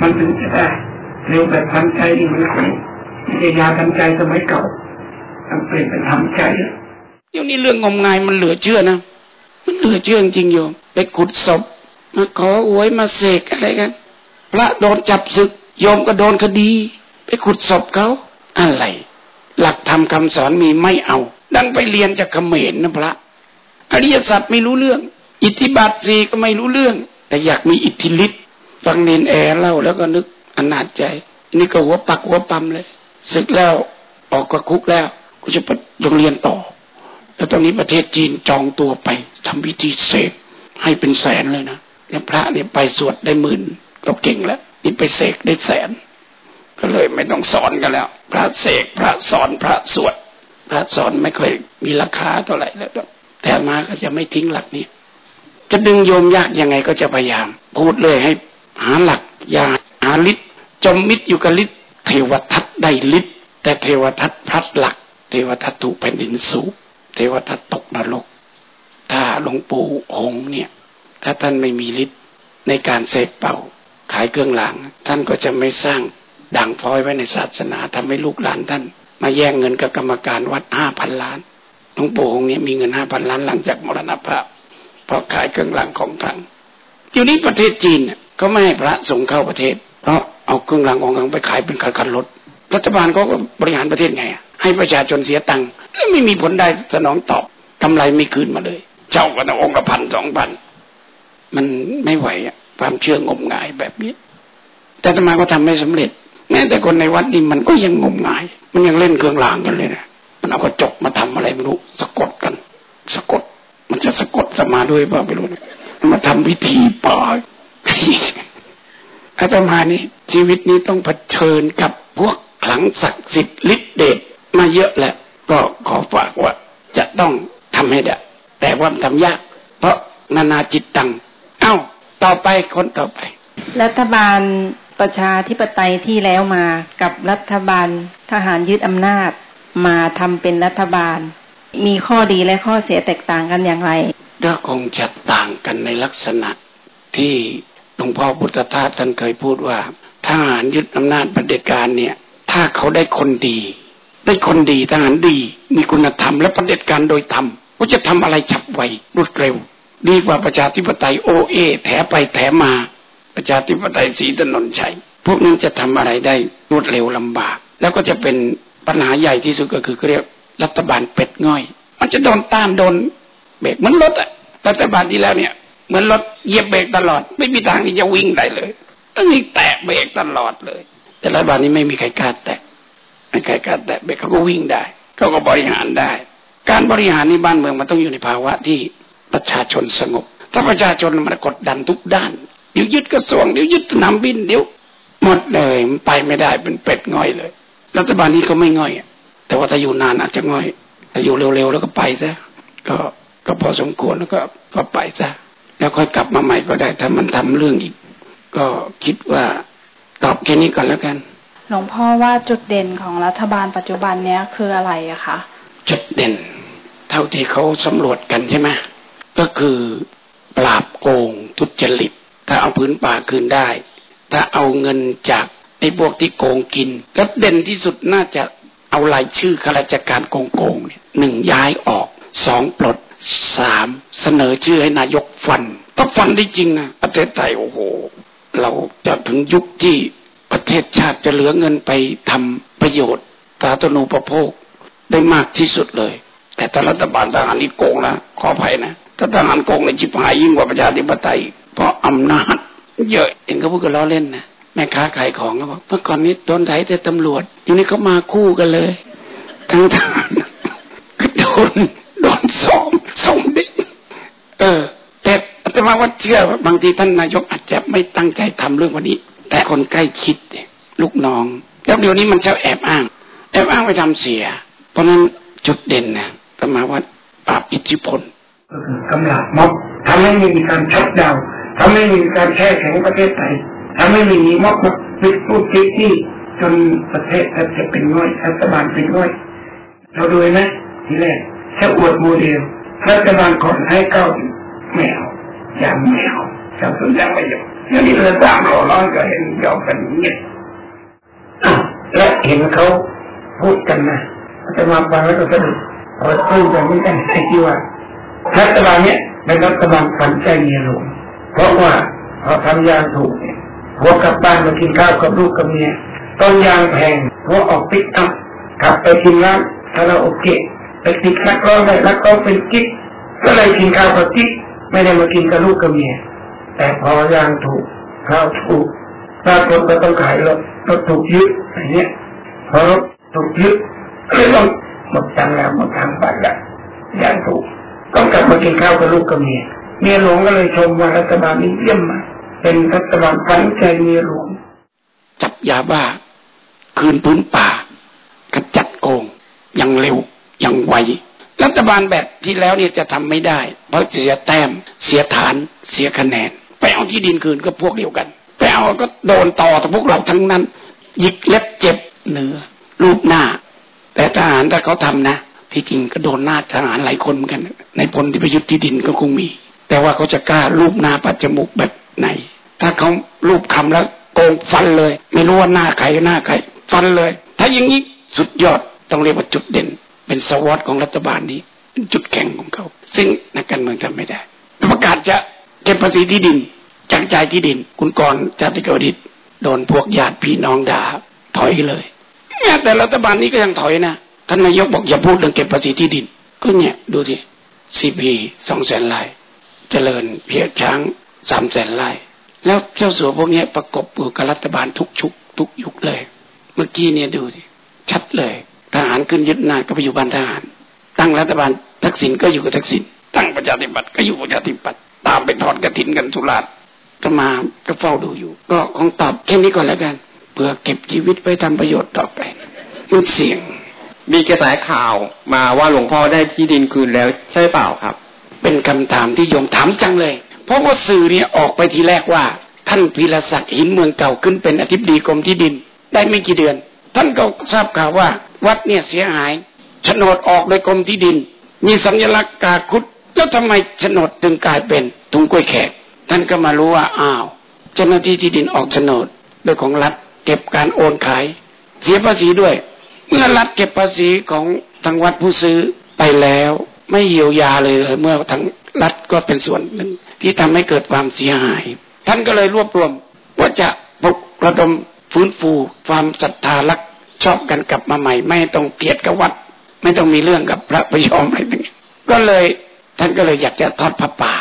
มันถึงจะได้เร็วแบบทันใจดีมันคงไม่ใช่ยาทันใจสมัยเก่าต้องเปลี่ยนเป็นทำใจเดี๋ยวนี้เรื่องงมงายมันเหลือเชื่อนะมันเหลือเชื่อจริงโยมไปขุดศพมาขออวยมาเสกอะไรกัน พระโดนจับศึกโยมก็โดนคดี ไปขุดศพเขาอะไร หลักธรรมคาสอนมีไม่เอา ดันไปเรียนจากเขมรนะพระอริยสัจไม่รู้เรื่อง อิทธิบาทสีก็ไม่รู้เรื่อง แต่อยากมีอิทธิฤทธิ์ ฟังเนนแอร์เล่าแล้วก็นึกอนาจใจ นี่ก็หัวปักหัวปั๊มเลยศึกแล้วออกก็คุกแล้วก็จะไปโรงเรียนต่อ แล้วตอนนี้ประเทศจีนจองตัวไปทำพิธีเสกให้เป็นแสนเลยนะเนี่ยพระเนี่ยไปสวดได้หมื่นก็เก่งแล้วนี่ไปเสกได้แสน ก็เลยไม่ต้องสอนกันแล้ว พระเสกพระสอนพระสวด พระสอนไม่ค่อยมีราคาเท่าไหร่แล้วแต่มาก็จะไม่ทิ้งหลักนี้ จะดึงโยมยากยังไงก็จะพยายาม พูดเลยให้ หาหลักอย่าหาฤทธิ์จมมิดอยู่กับฤทธิ์เทวทัตได้ฤทธิ์แต่เทวทัตพลัดหลัก เทวทัตถูกแผ่นดินสูบเทวทัตตกนรก ถ้าหลวงปู่องค์เนี่ย ถ้าท่านไม่มีฤทธิ์ในการเสกเป่า ขายเครื่องราง ท่านก็จะไม่สร้างด่างพร้อยไว้ในศาสนาทำให้ลูกหลานท่าน มาแย่งเงินกับกรรมการวัดห้าพันล้านหลวงปู่องค์นี้มีเงินห้าพันล้านหลังจากมรณภาพเพราะขายเครื่องรางของขลัง อยู่นี้ประเทศจีนเขาไม่ให้พระส่งเข้าประเทศ เพราะเอาเครื่องรางของขลังไปขายเป็นคันคันรถ รัฐบาลเขาก็บริหารประเทศไง ให้ประชาชนเสียตังค์ไม่มีผลได้สนองตอบกำไรไม่คืนมาเลย เจ้าก็ต้ององค์ละพันสองพันมันไม่ไหวอะความเชื่องมงายแบบนี้ แต่ธรรมาก็ทำไม่สำเร็จแม้แต่คนในวัดนี่มันก็ยังงมงาย มันยังเล่นเครื่องรางกันเลยนะมันเอากระจกมาทำอะไรไม่รู้ สะกดกัน สะกด มันจะสะกดสมาด้วยเปล่าไม่รู้นะ มาทำพิธีป่าอาตมานี่ชีวิตนี้ต้องเผชิญกับพวกขลังศักดิ์สิทธิ์ฤทธิเดชมาเยอะแหละ ก็ขอฝากว่า จะต้องทำให้ได้ แต่ว่าทำยาก เพราะนานาจิตตัง เอ้า ต่อไปคนต่อไป รัฐบาลประชาธิปไตยที่แล้วมากับรัฐบาลทหารยึดอำนาจ มาทำเป็นรัฐบาล มีข้อดีและข้อเสียแตกต่างกันอย่างไร ก็คงจะต่างกันในลักษณะที่หลวงพ่อพุทธทาสท่านเคยพูดว่าทหารยึดอำนาจประเด็จการเนี่ย ถ้าเขาได้คนดี ได้คนดีทหารดี มีคุณธรรมและประเด็จการโดยธรรมก็จะทำอะไรฉับไวรวดเร็ว ดีกว่าประชาธิปไตยโอเอแถไปแถมา ประชาธิปไตยสีถนนชัยพวกนั้นจะทำอะไรได้รวดเร็วลำบาก แล้วก็จะเป็นปัญหาใหญ่ที่สุดก็คือเรียก รัฐบาลเป็ดง่อย มันจะโดนต้านโดนเบรกเหมือนรถอะรัฐบาลที่แล้วเนี่ยเหมือนรถเหยียบเบรกตลอด ไม่มีทางที่จะวิ่งได้เลยต้องมีแตะเบรกตลอดเลย แต่รัฐบาลนี้ไม่มีใครกล้าแตะไม่ใครกล้าแตะเบรกเขาก็วิ่งได้เขาก็บริหารได้ การบริหารในบ้านเมืองมันต้องอยู่ในภาวะที่ประชาชนสงบ ถ้าประชาชนมันกดดันทุกด้านเดี๋ยวยึดกระทรวงเดี๋ยวยึดสนามบินเดี๋ยวหมดเลยมันไปไม่ได้เป็นเป็ดง่อยเลย รัฐบาลนี้ก็ไม่ง่อย แต่ว่าถ้าอยู่นานอาจจะง่อยแต่อยู่เร็วๆแล้วก็ไปซะก็ก็พอสมควรแล้วก็ก็ไปซะแล้วค่อยกลับมาใหม่ก็ได้ ถ้ามันทำเรื่องอีก ก็คิดว่าตอบแค่นี้ก่อนแล้วกัน หลวงพ่อว่าจุดเด่นของรัฐบาลปัจจุบันเนี้ยคืออะไรอะคะจุดเด่น เท่าที่เขาสำรวจกันใช่ไหมก็คือปราบโกงทุจริต ถ้าเอาพื้นป่าคืนได้ ถ้าเอาเงินจากไอ้พวกที่โกงกินก็เด่นที่สุดน่าจะ เอารายชื่อข้าราชการโกงๆเนี่ยหนึ่งย้ายออกสองปลดสามเสนอชื่อให้นายกฟันถ้าฟันได้จริงนะประเทศไทยโอ้โห เราจะถึงยุคที่ประเทศชาติจะเหลือเงินไปทำประโยชน์สาธารณูปโภคได้มากที่สุดเลย แต่ถ้ารัฐบาลทหารนี่โกงนะขออภัยนะถ้าทหารโกงในจิบหายยิ่งกว่าประชาธิปไตยเพราะอำนาจเยอะเห็นเขาพูดกันล้อเล่นนะ แม่ค้าขายของเขาบอกเมื่อก่อนนี้โดนไถแต่ตำรวจ อยู่นี่เขามาคู่กันเลย ทั้งทหารโดนโดนสองสองเด็กเออ แต่แต่ว่าว่าเชื่อ บางทีท่านนายกอาจจะไม่ตั้งใจทำเรื่องวันนี้ แต่คนใกล้คิดลูกน้อง แล้วเดี๋ยวนี้มันจะแอบอ้าง แอบอ้างไปทำเสีย เพราะนั้นจุดเด่นนะธรรมาว่าปราบอิทธิพลกำลังม็อบทำให้มีการชัดดาวทำให้มีการแช่แข็งประเทศไทย ทำให้มีม็อบมาปิดพูดคิดที่จนประเทศแทบจะเป็นง่อยรัฐบาลเป็นง่อย เราดูไหมทีแรกแค่อวดโมเดลรัฐบาลก่อนให้เก้าแมวอย่างแมวชาวสวนยังไม่อยู่อย่างนี้เราตามเราร้อนก็เห็นยอมกันเงียบและเห็นเขาพูดกันนะจะมาฟังแล้วก็สนุกพอพูดกันไม่กันไอ้ที่ว่ารัฐบาลเนี้ยเป็นรัฐบาลฝันใจเมียหลวงเพราะว่าพอทำยาถูกเนี่ย หัวกลับบ้านมากินข้าวกับลูกกับเมียต้นยางแพงหัวออกปิกอัพกลับไปกินร้านคาราโอเกะไปติดนักร้องได้นักร้องเป็นกิ๊กก็เลยกินข้าวกับกิ๊กไม่ได้มากินกับลูกกับเมียแต่พอยางถูกข้าวถูกถ้าคนก็ต้องขายรถรถถูกยึดอย่างเนี้ยพอรถถูกยึดก็เลยต้องหมดตังแล้วหมดทางไปละยางถูกต้องกลับมากินข้าวกับลูกกับเมียเมียหลวงก็เลยชมว่ารัฐบาลนี้เยี่ยมมาก เป็นรัฐบาลฝังใจมีหลวงจับยาบ้า คืนพื้นป่า กระจัดโกงยังเร็วยังไวรัฐบาลแบบที่แล้วเนี่ยจะทำไม่ได้ เพราะเสียแต้ม เสียฐาน เสียคะแนน ไปเอาที่ดินคืนก็พวกเดียวกันไปเอาก็โดนต่อแต่พวกเราทั้งนั้นหยิกเล็บเจ็บเนื้อรูปหน้า แต่ทหารถ้าเขาทำนะ ที่จริงก็โดนหน้าทหารหลายคนเหมือนกัน ในพลที่ไปยึดที่ดินก็คงมี แต่ว่าเขาจะกล้ารูปหน้าปัจจมูกแบบไหน ถ้าเขารูปคำแล้วโกงฟันเลย ไม่รู้ว่าหน้าใครหน้าใครฟันเลย ถ้าอย่างนี้สุดยอดต้องเรียกว่าจุดเด่น เป็นสวอตของรัฐบาลนี้เป็นจุดแข็งของเขา ซึ่งนักการเมืองทำไม่ได้ประกาศจะเก็บภาษีที่ดินจากจ่ายที่ดิน คุณกรจติกวดิตโดนพวกญาติพี่น้องด่าถอยเลยแต่รัฐบาลนี้ก็ยังถอยนะท่านนายกบอกอย่าพูดเรื่องเก็บภาษีที่ดิน ก็เนี่ยดูดิซีพีสองแสนไร่เจริญเพียรช้างสามแสนไร่ แล้วเจ้าสัวพวกนี้ประกบอยู่กับรัฐบาลทุกชุกทุกยุคเลย เมื่อกี้เนี่ยดูดิชัดเลย ทหารขึ้นยึดนานก็ไปอยู่บ้านทหาร ตั้งรัฐบาลทักษิณก็อยู่กับทักษิณตั้งประชาธิปัตย์ก็อยู่ประชาธิปัตย์ตามไปทอดกระถินกันสุราษฎร์ก็มาก็เฝ้าดูอยู่ ก็คงตอบแค่นี้ก่อนแล้วกันเพื่อเก็บชีวิตไปทำประโยชน์ต่อไปมันเสี่ยง มีกระแสข่าวมาว่าหลวงพ่อได้ที่ดินคืนแล้วใช่เปล่าครับ เป็นคำถามที่โยมถามจังเลย เพราะว่าสื่อเนี่ยออกไปทีแรกว่า ท่านพีรศักดิ์หินเมืองเก่าขึ้นเป็นอธิบดีกรมที่ดิน ได้ไม่กี่เดือน ท่านก็ทราบข่าวว่า วัดเนี่ยเสียหายโฉนดออกโดยกรมที่ดิน มีสัญลักษณ์กาคุดแล้วทำไมโฉนดถึงกลายเป็นถุงกล้วยแขก ท่านก็มารู้ว่าอ้าวเจ้าหน้าที่ที่ดินออกโฉนดโดยของรัฐเก็บการโอนขาย เสียภาษีด้วย เมื่อรัฐเก็บภาษีของทางวัดผู้ซื้อไปแล้ว ไม่เยียวยาเลยเมื่อทางรัฐก็เป็นส่วนหนึ่ง ที่ทำให้เกิดความเสียหาย ท่านก็เลยรวบรวม ว่าจะปลุกระดมฟื้นฟูความศรัทธารักชอบกันกลับมาใหม่ ไม่ต้องเกลียดกับวัด ไม่ต้องมีเรื่องกับพระพยอมอะไรต่างก็เลยท่านก็เลยอยากจะทอดพระป่า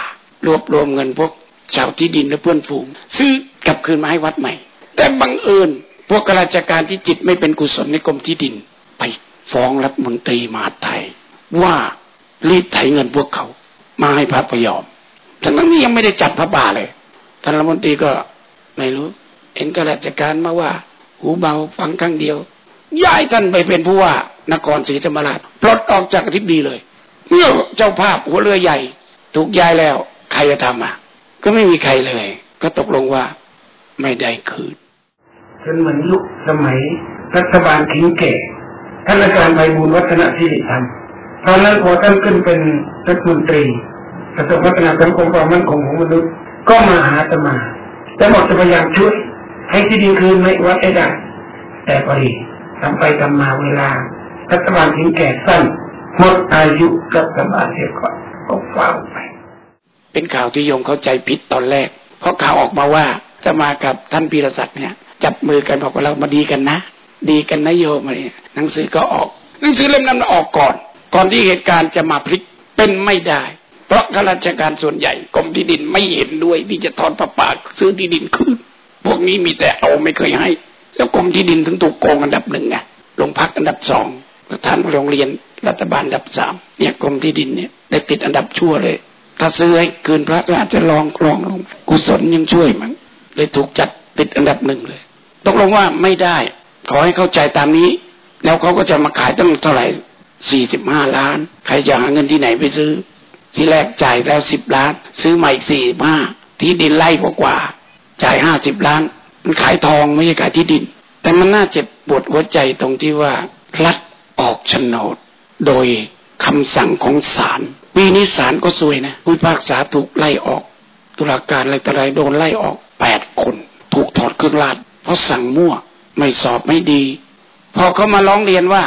รวบรวมเงินพวกชาวที่ดินและเพื่อนฝูง ซื้อกลับคืนมาให้วัดใหม่ แต่บังเอิญพวกข้าราชการที่จิตไม่เป็นกุศลในกรมที่ดิน ไปฟ้องรัฐมนตรีมหาไทยว่า รีดไถเงินพวกเขา มาให้พระพยอมทั้งนั้นนี่ยังไม่ได้จัดพระป่าเลยท่านรัฐมนตรีก็ไม่รู้ เห็นข้าราชการมาว่า หูเบาฟังครั้งเดียว ย้ายท่านไปเป็นผู้ว่านครศรีธรรมราชปลดออกจากอธิบดีเลยเมื่อเจ้าภาพหัวเรือใหญ่ ถูกย้ายแล้ว ใครจะทำอะ ก็ไม่มีใครเลย ก็ตกลงว่าไม่ได้คืนจนเหมือนยุคสมัยรัฐบาลทิ้งแก่ท่านอาจารย์ใบบุญวัฒนศิริธรรม ตอนนั้นพอท่านขึ้นเป็นรัฐมนตรีกระทรวงพัฒนาสังคมความมั่นคงของมนุษย์ ก็มาหาตมาและบอกจะพยายามช่วยให้ที่ดินคืนไม่วัดได้ แต่พอดีทำไปทำมาเวลารัฐบาลทิ้งแก่สั้นหมดอายุรัฐบาลเสียก่อนก็เฝ้าไป เป็นข่าวที่โยมเข้าใจผิดตอนแรก เพราะข่าวออกมาว่าจะมากับท่านพีรศักดิ์เนี่ย จับมือกันบอกว่าเรามาดีกันนะ ดีกันนะโยมอะไรหนังสือก็ออกหนังสือเล่มนั้นออกก่อน ก่อนที่เหตุการณ์จะมาพลิกเป็นไม่ได้ เพราะข้าราชการส่วนใหญ่กรมที่ดินไม่เห็นด้วยที่จะทอนประปาซื้อที่ดินคืนพวกนี้มีแต่เอาไม่เคยให้ แล้วกรมที่ดินถึงถูกโกงอันดับหนึ่งไงลงพักอันดับสองประธานโรงเรียนรัฐบาลอันดับสามเนี่ยกรมที่ดินเนี่ยได้ติดอันดับชั่วเลย ถ้าซื้อให้คืนพระก็อาจจะลองลองลงกุศลยังช่วยมั้งเลยถูกจัดติดอันดับหนึ่งเลยตกลงว่าไม่ได้ ขอให้เข้าใจตามนี้ แล้วเขาก็จะมาขายตั้งเท่าไหร่ สี่สิบห้าล้าน ใครจะหาเงินที่ไหนไปซื้อ ที่แรกจ่ายแล้วสิบล้าน ซื้อใหม่อีกสี่ห้าที่ดินไล่กว่ากว่าจ่ายห้าสิบล้าน มันขายทองไม่ใช่ขายที่ดิน แต่มันน่าเจ็บปวดหัวใจตรงที่ว่ารัฐออกโฉนด โดยคำสั่งของศาลปีนี้ศาลก็ซวยนะผู้พิพากษาถูกไล่ออก ตุลาการอะไรต่ออะไรโดนไล่ออกแปดคน ถูกถอดเครื่องราชเพราะสั่งมั่วไม่สอบไม่ดี พอเขามาร้องเรียนว่า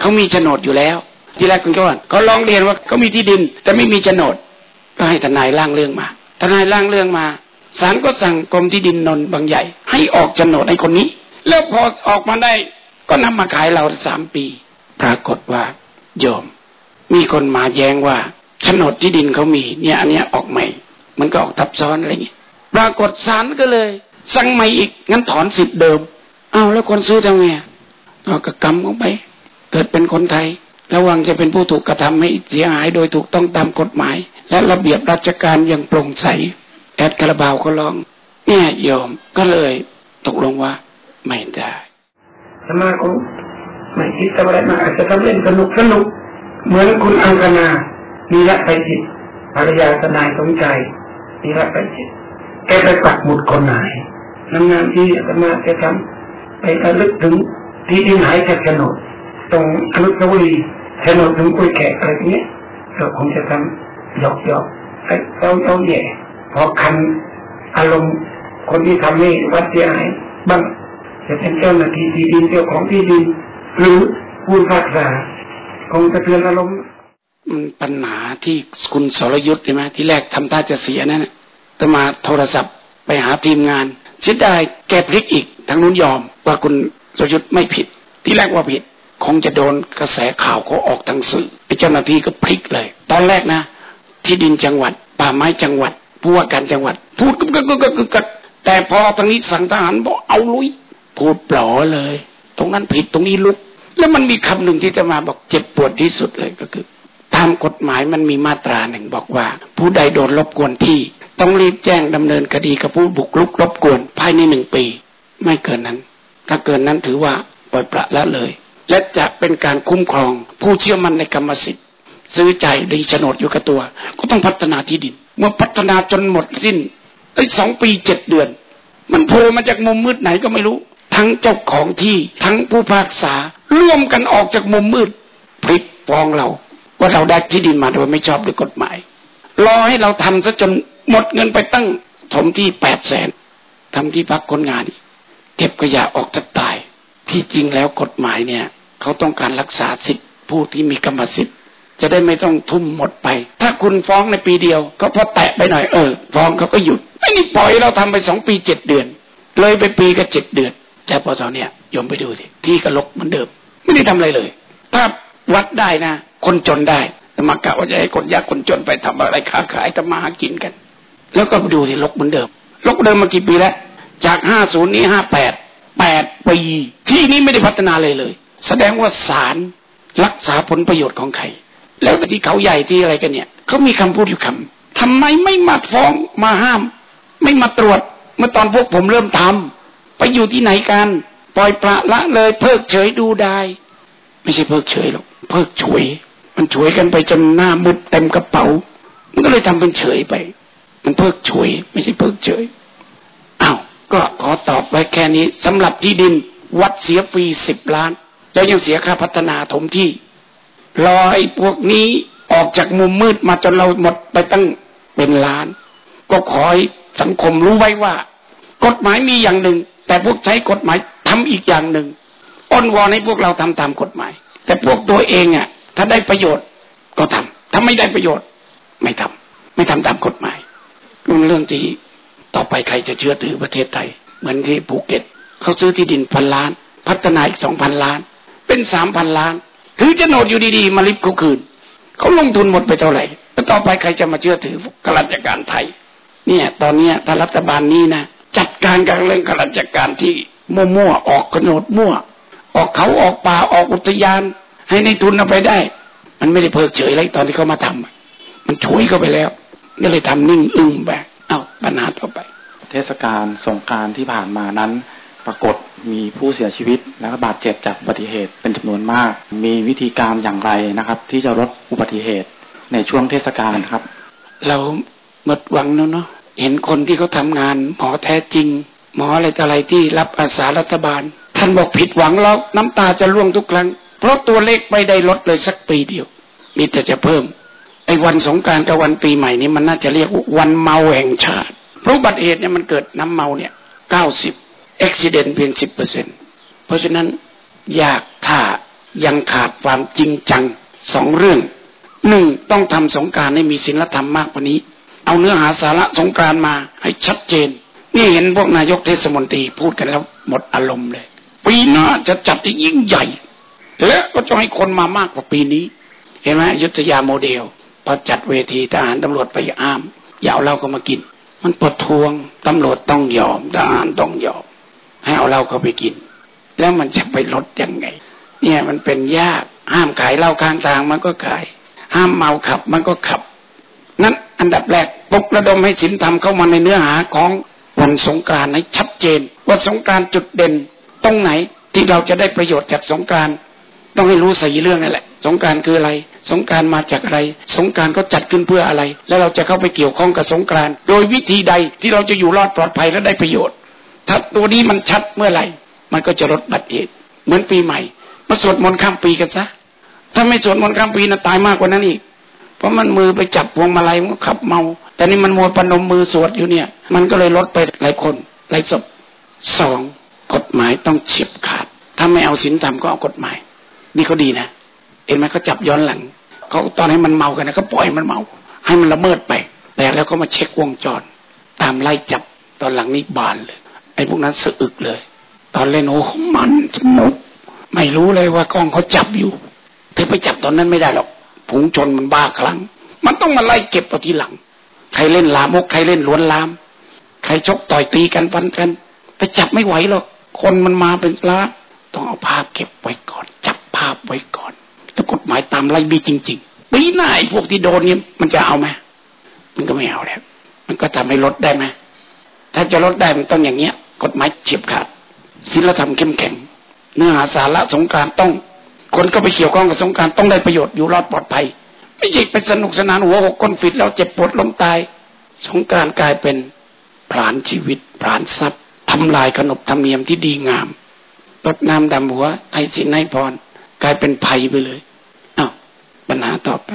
เขามีโฉนดอยู่แล้ว ที่แรกคุณก็ว่าเขาร้องเรียนว่าเขามีที่ดิน แต่ไม่มีโฉนด ก็ให้ทนายร่างเรื่องมา ทนายร่างเรื่องมาศาลก็สั่งกรมที่ดินนนบางใหญ่ ให้ออกโฉนดให้คนนี้ แล้วพอออกมาได้ก็นำมาขายเราสามปี ปรากฏว่าโยม มีคนมาแย้งว่าโฉนดที่ดินเขามี เนี่ย อันเนี้ยออกใหม่ มันก็ออกทับซ้อนอะไรเงี้ยปรากฏศาลก็เลย สั่งใหม่อีกงั้นถอนสิทธิ์เดิม เอาแล้วคนซื้อทำไงก็กระกำออกไป เกิดเป็นคนไทย ระวังจะเป็นผู้ถูกกระทำให้เสียหายโดยถูกต้องตามกฎหมาย และระเบียบราชการอยังโปร่งใส แอดคาราบาวก็ร้องเนี่ยยอมก็เลยตกลงว่าไม่ได้สมาคมไม่คิดอะไรมาอาจจะทำเล่นสนุกสนุก เหมือนคุณอังคณามีละไปจิตภรรยาทนายสมใจมีละไปจิตแกไปปักหมุดคนไหนนานๆที่สมาจะทำไประลึกถึงที่ดินหายจากโฉนด ตรงอนุสาวรีย์โฉนถึงกุยแขกอะไรเนี้ยเราคงจะทำหยอกหยอกไอ้เอาเอาแย่พอคันอารมณ์คนที่ทำให้วัดเสียหายบ้างจะเป็นเจ้าหน้าที่ที่ดินเจ้าของที่ดินหรือผู้รักษาคงจะเตือนอารมณ์มันปัญหาที่คุณสรยุทธ์ใช่ไหมที่แรกทำท่าจะเสียนั่นแต่มาโทรศัพท์ไปหาทีมงานเสียดายแกพลิกอีกทางนู้นยอม ว่าคุณสรยุทธ์ไม่ผิด ที่แรกว่าผิด คงจะโดนกระแสข่าวเขาออกทางสื่อไอ้เจ้าหน้าที่ก็พลิกเลย ตอนแรกนะ ที่ดินจังหวัด ป่าไม้จังหวัดผู้ว่าการจังหวัด พูดกึกกึกกึกกึกแต่พอทางนี้สั่งทหารบอกเอาลุย พูดปล่อเลย ตรงนั้นผิดตรงนี้ลุก แล้วมันมีคำหนึ่งที่จะมาบอกเจ็บปวดที่สุดเลยก็คือตามกฎหมายมันมีมาตราหนึ่งบอกว่า ผู้ใดโดนรบกวนที่ ต้องรีบแจ้งดำเนินคดีกับผู้บุกรุกรบกวนภายในหนึ่งปี ไม่เกินนั้น ถ้าเกินนั้นถือว่าปล่อยปละละเลย และจะเป็นการคุ้มครอง ผู้เชื่อมั่นในกรรมสิทธิ์ ซื้อใจดีโฉนดอยู่กับตัว ก็ต้องพัฒนาที่ดิน เมื่อพัฒนาจนหมดสิ้นไอ้สองปีเจ็ดเดือน มันโผล่มาจากมุมมืดไหนก็ไม่รู้ ทั้งเจ้าของที่ทั้งผู้พากษาร่วมกันออกจากมุมมืดพลิกฟ้องเรา ว่าเราได้ที่ดินมาโดยไม่ชอบด้วยกฎหมายรอให้เราทำซะจนหมดเงินไปตั้งถมที่แปดแสนทำที่พักคนงาน เก็บขยะออกจะตาย ที่จริงแล้วกฎหมายเนี่ย เขาต้องการรักษาสิทธิผู้ที่มีกรรมสิทธิ์จะได้ไม่ต้องทุ่มหมดไป ถ้าคุณฟ้องในปีเดียว ก็พอแตะไปหน่อยเออฟ้องเขาก็หยุดไม่นี่ปล่อยเราทำไปสองปีเจ็ดเดือน เลยไปปีก็เจ็ดเดือน แต่พอตอนเนี้ยยมไปดูสิที่ก็ลกเหมือนเดิม ไม่ได้ทำอะไรเลย ถ้าวัดได้นะ คนจนได้ธรรมกะว่าจะให้คนยากคนจนไปทำอะไรค้าขายทำมาหากินกัน แล้วก็ดูสิลกเหมือนเดิม ลกเดิมมากี่ปีแล้ว จากห้าศูนย์นี้ห้าแปดแปดปีที่นี้ไม่ได้พัฒนาเลยเลย แสดงว่าศาลรักษาผลประโยชน์ของใคร แล้วที่เขาใหญ่ที่อะไรกันเนี่ยเขามีคำพูดอยู่คำทำไมไม่มาฟ้องมาห้าม ไม่มาตรวจ เมื่อตอนพวกผมเริ่มทำไปอยู่ที่ไหนกัน ปล่อยปละละเลยเพิกเฉยดูได้ ไม่ใช่เพิกเฉยหรอกเพิกฉวย มันฉวยกันไปจนหน้ามุดเต็มกระเป๋า มันก็เลยทำเป็นเฉยไป มันเพิกฉวย ไม่ใช่เพิกเฉยอ้าวก็ขอตอบไว้แค่นี้สำหรับที่ดินวัดเสียฟรีสิบล้าน แล้วยังเสียค่าพัฒนาถมที่รอไอ้พวกนี้ออกจากมุมมืดมาจนเราหมดไปตั้งเป็นล้าน ก็ขอให้สังคมรู้ไว้ว่า กฎหมายมีอย่างหนึ่ง แต่พวกใช้กฎหมายทำอีกอย่างหนึ่งอ้อนวอนให้พวกเราทำตามกฎหมาย แต่พวกตัวเองอะถ้าได้ประโยชน์ก็ทำถ้าไม่ได้ประโยชน์ ไม่ทำไม่ทำตามกฎหมายเรื่องที่ต่อไปใครจะเชื่อถือประเทศไทย เหมือนที่ภูเก็ตเขาซื้อที่ดินพันล้าน พัฒนาอีกสองพันล้าน เป็นสามพันล้าน ถือโฉนดอยู่ดีๆ มาลิบเขาคืน เขาลงทุนหมดไปเท่าไหร่แล้วต่อไปใครจะมาเชื่อถือข้าราชการไทย เนี่ย ตอนนี้ถ้ารัฐบาลนี้นะจัดการกับเรื่องข้าราชการที่มั่วๆออกโฉนดมั่ว ออกเขาออกป่าออกอุทยาน ให้ในทุนเอาไปได้ มันไม่ได้เพิกเฉยอะไรตอนที่เขามาทำมันช่วยเขาไปแล้วก็เลยทำนิ่งอึ้งแบบเอาปัญหาต่อไป เทศกาลสงการที่ผ่านมานั้น ปรากฏมีผู้เสียชีวิต และบาดเจ็บจากอุบัติเหตุเป็นจำนวนมาก มีวิธีการอย่างไรนะครับ ที่จะลดอุบัติเหตุในช่วงเทศกาลครับ เราหมดหวังแล้วเนาะเห็นคนที่เขาทางานหมอแท้จริง หมออะไรต่ออะไรที่รับอาสารัฐบาล ท่านบอกผิดหวังแล้วน้ำตาจะร่วงทุกครั้ง เพราะตัวเลขไม่ได้ลดเลยสักปีเดียว มีแต่จะเพิ่มไอ้วันสงการกับวันปีใหม่นี้มันน่าจะเรียกวันเมาแห่งชาติเพราะบัติเหตุเนี่ยมันเกิดน้ำเมาเนี่ยเก้าสิบ อุบิเหตุเพียงสิบเปอร์เซ็นเพราะฉะนั้นยากถ้ายังขาดความจริงจังสองเรื่องหนึ่งต้องทำสงการให้มีศีลธรรมมากกว่านี้ เอาเนื้อหาสาระสงการมาให้ชัดเจน นี่เห็นพวกนายกเทศมนตรีพูดกันแล้วหมดอารมณ์เลย ปีหน้าจะจัดยิ่งใหญ่ และก็จะให้คนมามากกว่าปีนี้ เห็นไหมยุทธยาโมเดลพอจัดเวทีทหารตำรวจไปอ้ามอย่าเอาเราก็มากิน มันปวดทวงตำรวจต้องยอมทหารต้องยอม ให้เอาเราเข้าไปกิน แล้วมันจะไปลดยังไง เนี่ยมันเป็นยากห้ามขายเหล้าข้างทางมันก็ขาย ห้ามเมาขับมันก็ขับ นั้นอันดับแรกปลุกระดมให้ศีลธรรมเข้ามาในเนื้อหาของวันสงกรานต์ให้ชัดเจน ว่าสงกรานต์จุดเด่นตรงไหนที่เราจะได้ประโยชน์จากสงกรานต์ต้องให้รู้สี่เรื่องนั่นแหละ สงกรานต์คืออะไร สงกรานต์มาจากอะไร สงกรานต์ก็จัดขึ้นเพื่ออะไร แล้วเราจะเข้าไปเกี่ยวข้องกับสงกรานต์โดยวิธีใดที่เราจะอยู่รอดปลอดภัยและได้ประโยชน์ ถ้าตัวนี้มันชัดเมื่อไหร่ มันก็จะลดบัตรเหตุเหมือนปีใหม่ มาสวดมนต์ข้ามปีกันซะถ้าไม่สวดมนต์ข้ามปีนะตายมากกว่านั้นอีก เพราะมันมือไปจับพวงมาลัยมันก็ขับเมา แต่นี่มันมัวปนมมือสวดอยู่เนี่ย มันก็เลยลดไปหลายคนหลายศพสองกฎหมายต้องเฉียบขาด ถ้าไม่เอาศีลธรรมก็เอากฎหมาย นี่เขาดีนะเห็นไหมเขาจับย้อนหลังเขาตอนให้มันเมากันนะก็ปล่อยมันเมา ให้มันละเมิดไป แต่แล้วก็มาเช็ควงจร ตามไล่จับตอนหลังนี้บานเลย ไอ้พวกนั้นสะอึกเลย ตอนเล่นโอ้มันสนุกไม่รู้เลยว่ากล้องเขาจับอยู่เธอไปจับตอนนั้นไม่ได้หรอกผงชนมันบ้าคลั่งมันต้องมาไล่เก็บเอาทีหลัง ใครเล่นลามกใครเล่นล้วนลาม ใครชกต่อยตีกันฟันกันไปจับไม่ไหวหรอกคนมันมาเป็นล้านต้องเอาภาพเก็บไว้ก่อน จับภาพไว้ก่อนถ้ากฎหมายตามไล่บีจริง ๆ ปีหน้าไอ้พวกที่โดนเนี่ยมันจะเอาไหมมันก็ไม่เอาแล้วมันก็ทำให้ลดได้ไหมถ้าจะลดได้มันต้องอย่างเงี้ย กฎหมายเฉียบขาดศีลธรรมเข้มแข็ง เนื้อหาสาระสงการต้อง คนก็ไปเกี่ยวข้องกับสงการต้องได้ประโยชน์อยู่รอดปลอดภัย ไม่ใช่ไปสนุกสนานหัวหกก้นฟิตแล้วเจ็บปวดล้มตาย สงการกลายเป็นผลานชีวิตผลานทรัพย์ทำลายขนบธรรมเนียมที่ดีงามลดน้ำดำหัวไอสินให้พร กลายเป็นภัยไปเลยอ้าวปัญหาต่อไป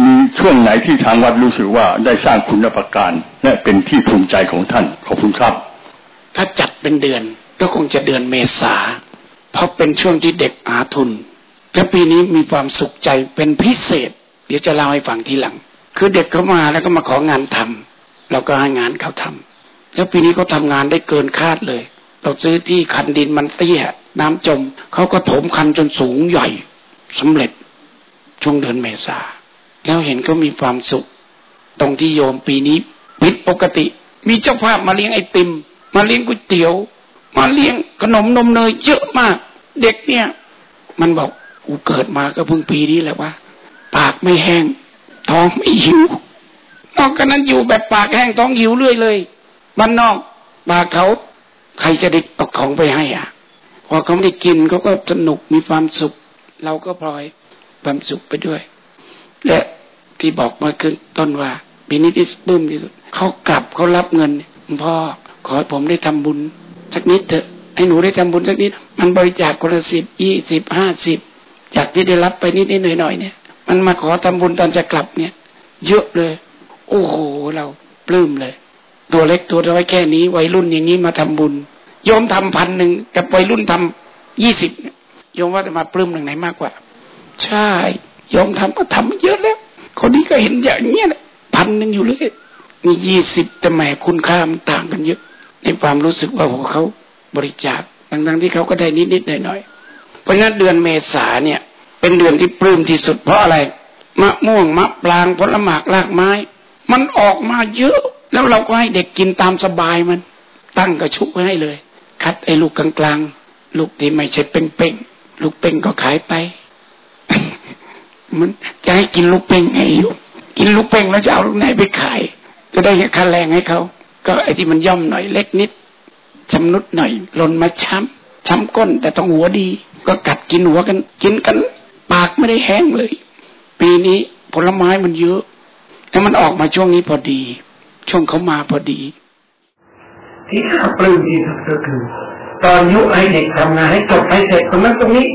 มีช่วงไหนที่ทางวัดรู้สึกว่าได้สร้างคุณประการ และเป็นที่ภูมิใจของท่านขอบคุณครับ ถ้าจัดเป็นเดือนก็คงจะเดือนเมษา เพราะเป็นช่วงที่เด็กหาทุน และปีนี้มีความสุขใจเป็นพิเศษ เดี๋ยวจะเล่าให้ฟังทีหลัง คือเด็กเขามาแล้วก็มาของานทำเราก็ให้งานเขาทำแล้วปีนี้เขาทางานได้เกินคาดเลย เราซื้อที่คันดินมันเตี้ยน้ำจม เขาก็ถมคันจนสูงใหญ่สำเร็จช่วงเดือนเมษา แล้วเห็นเขามีความสุข ตรงที่โยมปีนี้ผิดปกติ มีเจ้าภาพมาเลี้ยงไอติม มาเลี้ยงก๋วยเตี๋ยว มาเลี้ยงขนมนมเนยเยอะมาก เด็กเนี่ย มันบอกกูเกิดมาก็เพิ่งปีนี้แหละว่า ปากไม่แห้ง ท้องไม่หิวนอกจากนั้นอยู่แบบปากแห้งท้องหิวเรื่อยเลยบ้านนอกปากเขาใครจะได้เอาของไปให้อะพอเขาไม่ได้กินเขาก็สนุกมีความสุข เราก็พลอยความสุขไปด้วย และที่บอกมาขึ้นต้นว่าปีนี้ที่ปลื้มที่สุดเขากลับเขารับเงินพ่อ ขอให้ผมได้ทำบุญสักนิดเถอะให้หนูได้ทำบุญสักนิด มันบริจาคคนละสิบยี่สิบห้าสิบจากที่ได้รับไปนิดนิดหน่อยหน่อยเนี่ย มันมาขอทำบุญตอนจะกลับเนี่ย เยอะเลย โอ้โหเราปลื้มเลย ตัวเล็กตัวน้อยแค่นี้ วัยรุ่นอย่างนี้มาทำบุญโยมทำพันหนึ่งกับวัยรุ่นทำยี่สิบโยมว่าจะมาปลื้มหนึ่งไหนมากกว่า ใช่โยมทำก็ทำเยอะแล้ว คนนี้ก็เห็นอย่างเนี้ยแหละพันหนึ่งอยู่เลยมียี่สิบแต่แหมคุณค่ามันต่างกันเยอะ ในความรู้สึกว่าของเขาบริจาคทั้งๆที่เขาก็ได้นิดๆหน่อยๆเพราะฉะนั้นเดือนเมษาเนี่ย เป็นเดือนที่ปลื้มที่สุดเพราะอะไรมะม่วงมะปรางผลหมากรากไม้ มันออกมาเยอะ แล้วเราก็ให้เด็กกินตามสบายมัน ตั้งกระชุกไว้ให้เลย คัดไอ้ลูกกลางๆลูกที่ไม่ใช่เป้งๆลูกเป้งก็ขายไป มันจะให้กินลูกเป้งไงอยู่กินลูกเป้งแล้วจะเอาลูกไหนไปขาย จะได้ค่าแรงให้เขา ก็ไอ้ที่มันย่อมหน่อยเล็กนิดชำนุดหน่อยหล่นมาช้ำช้ำก้น แต่ต้องหัวดี ก็กัดกินหัวกัน กินกัน ปากไม่ได้แห้งเลย ปีนี้ผลไม้มันเยอะแล้วมันออกมาช่วงนี้พอดี ช่วงเขามาพอดี ที่น่าปลื้มที่สุดก็คือ ตอนยุให้เด็กทำงานให้จบให้เสร็จตรงนั้นตรงนี้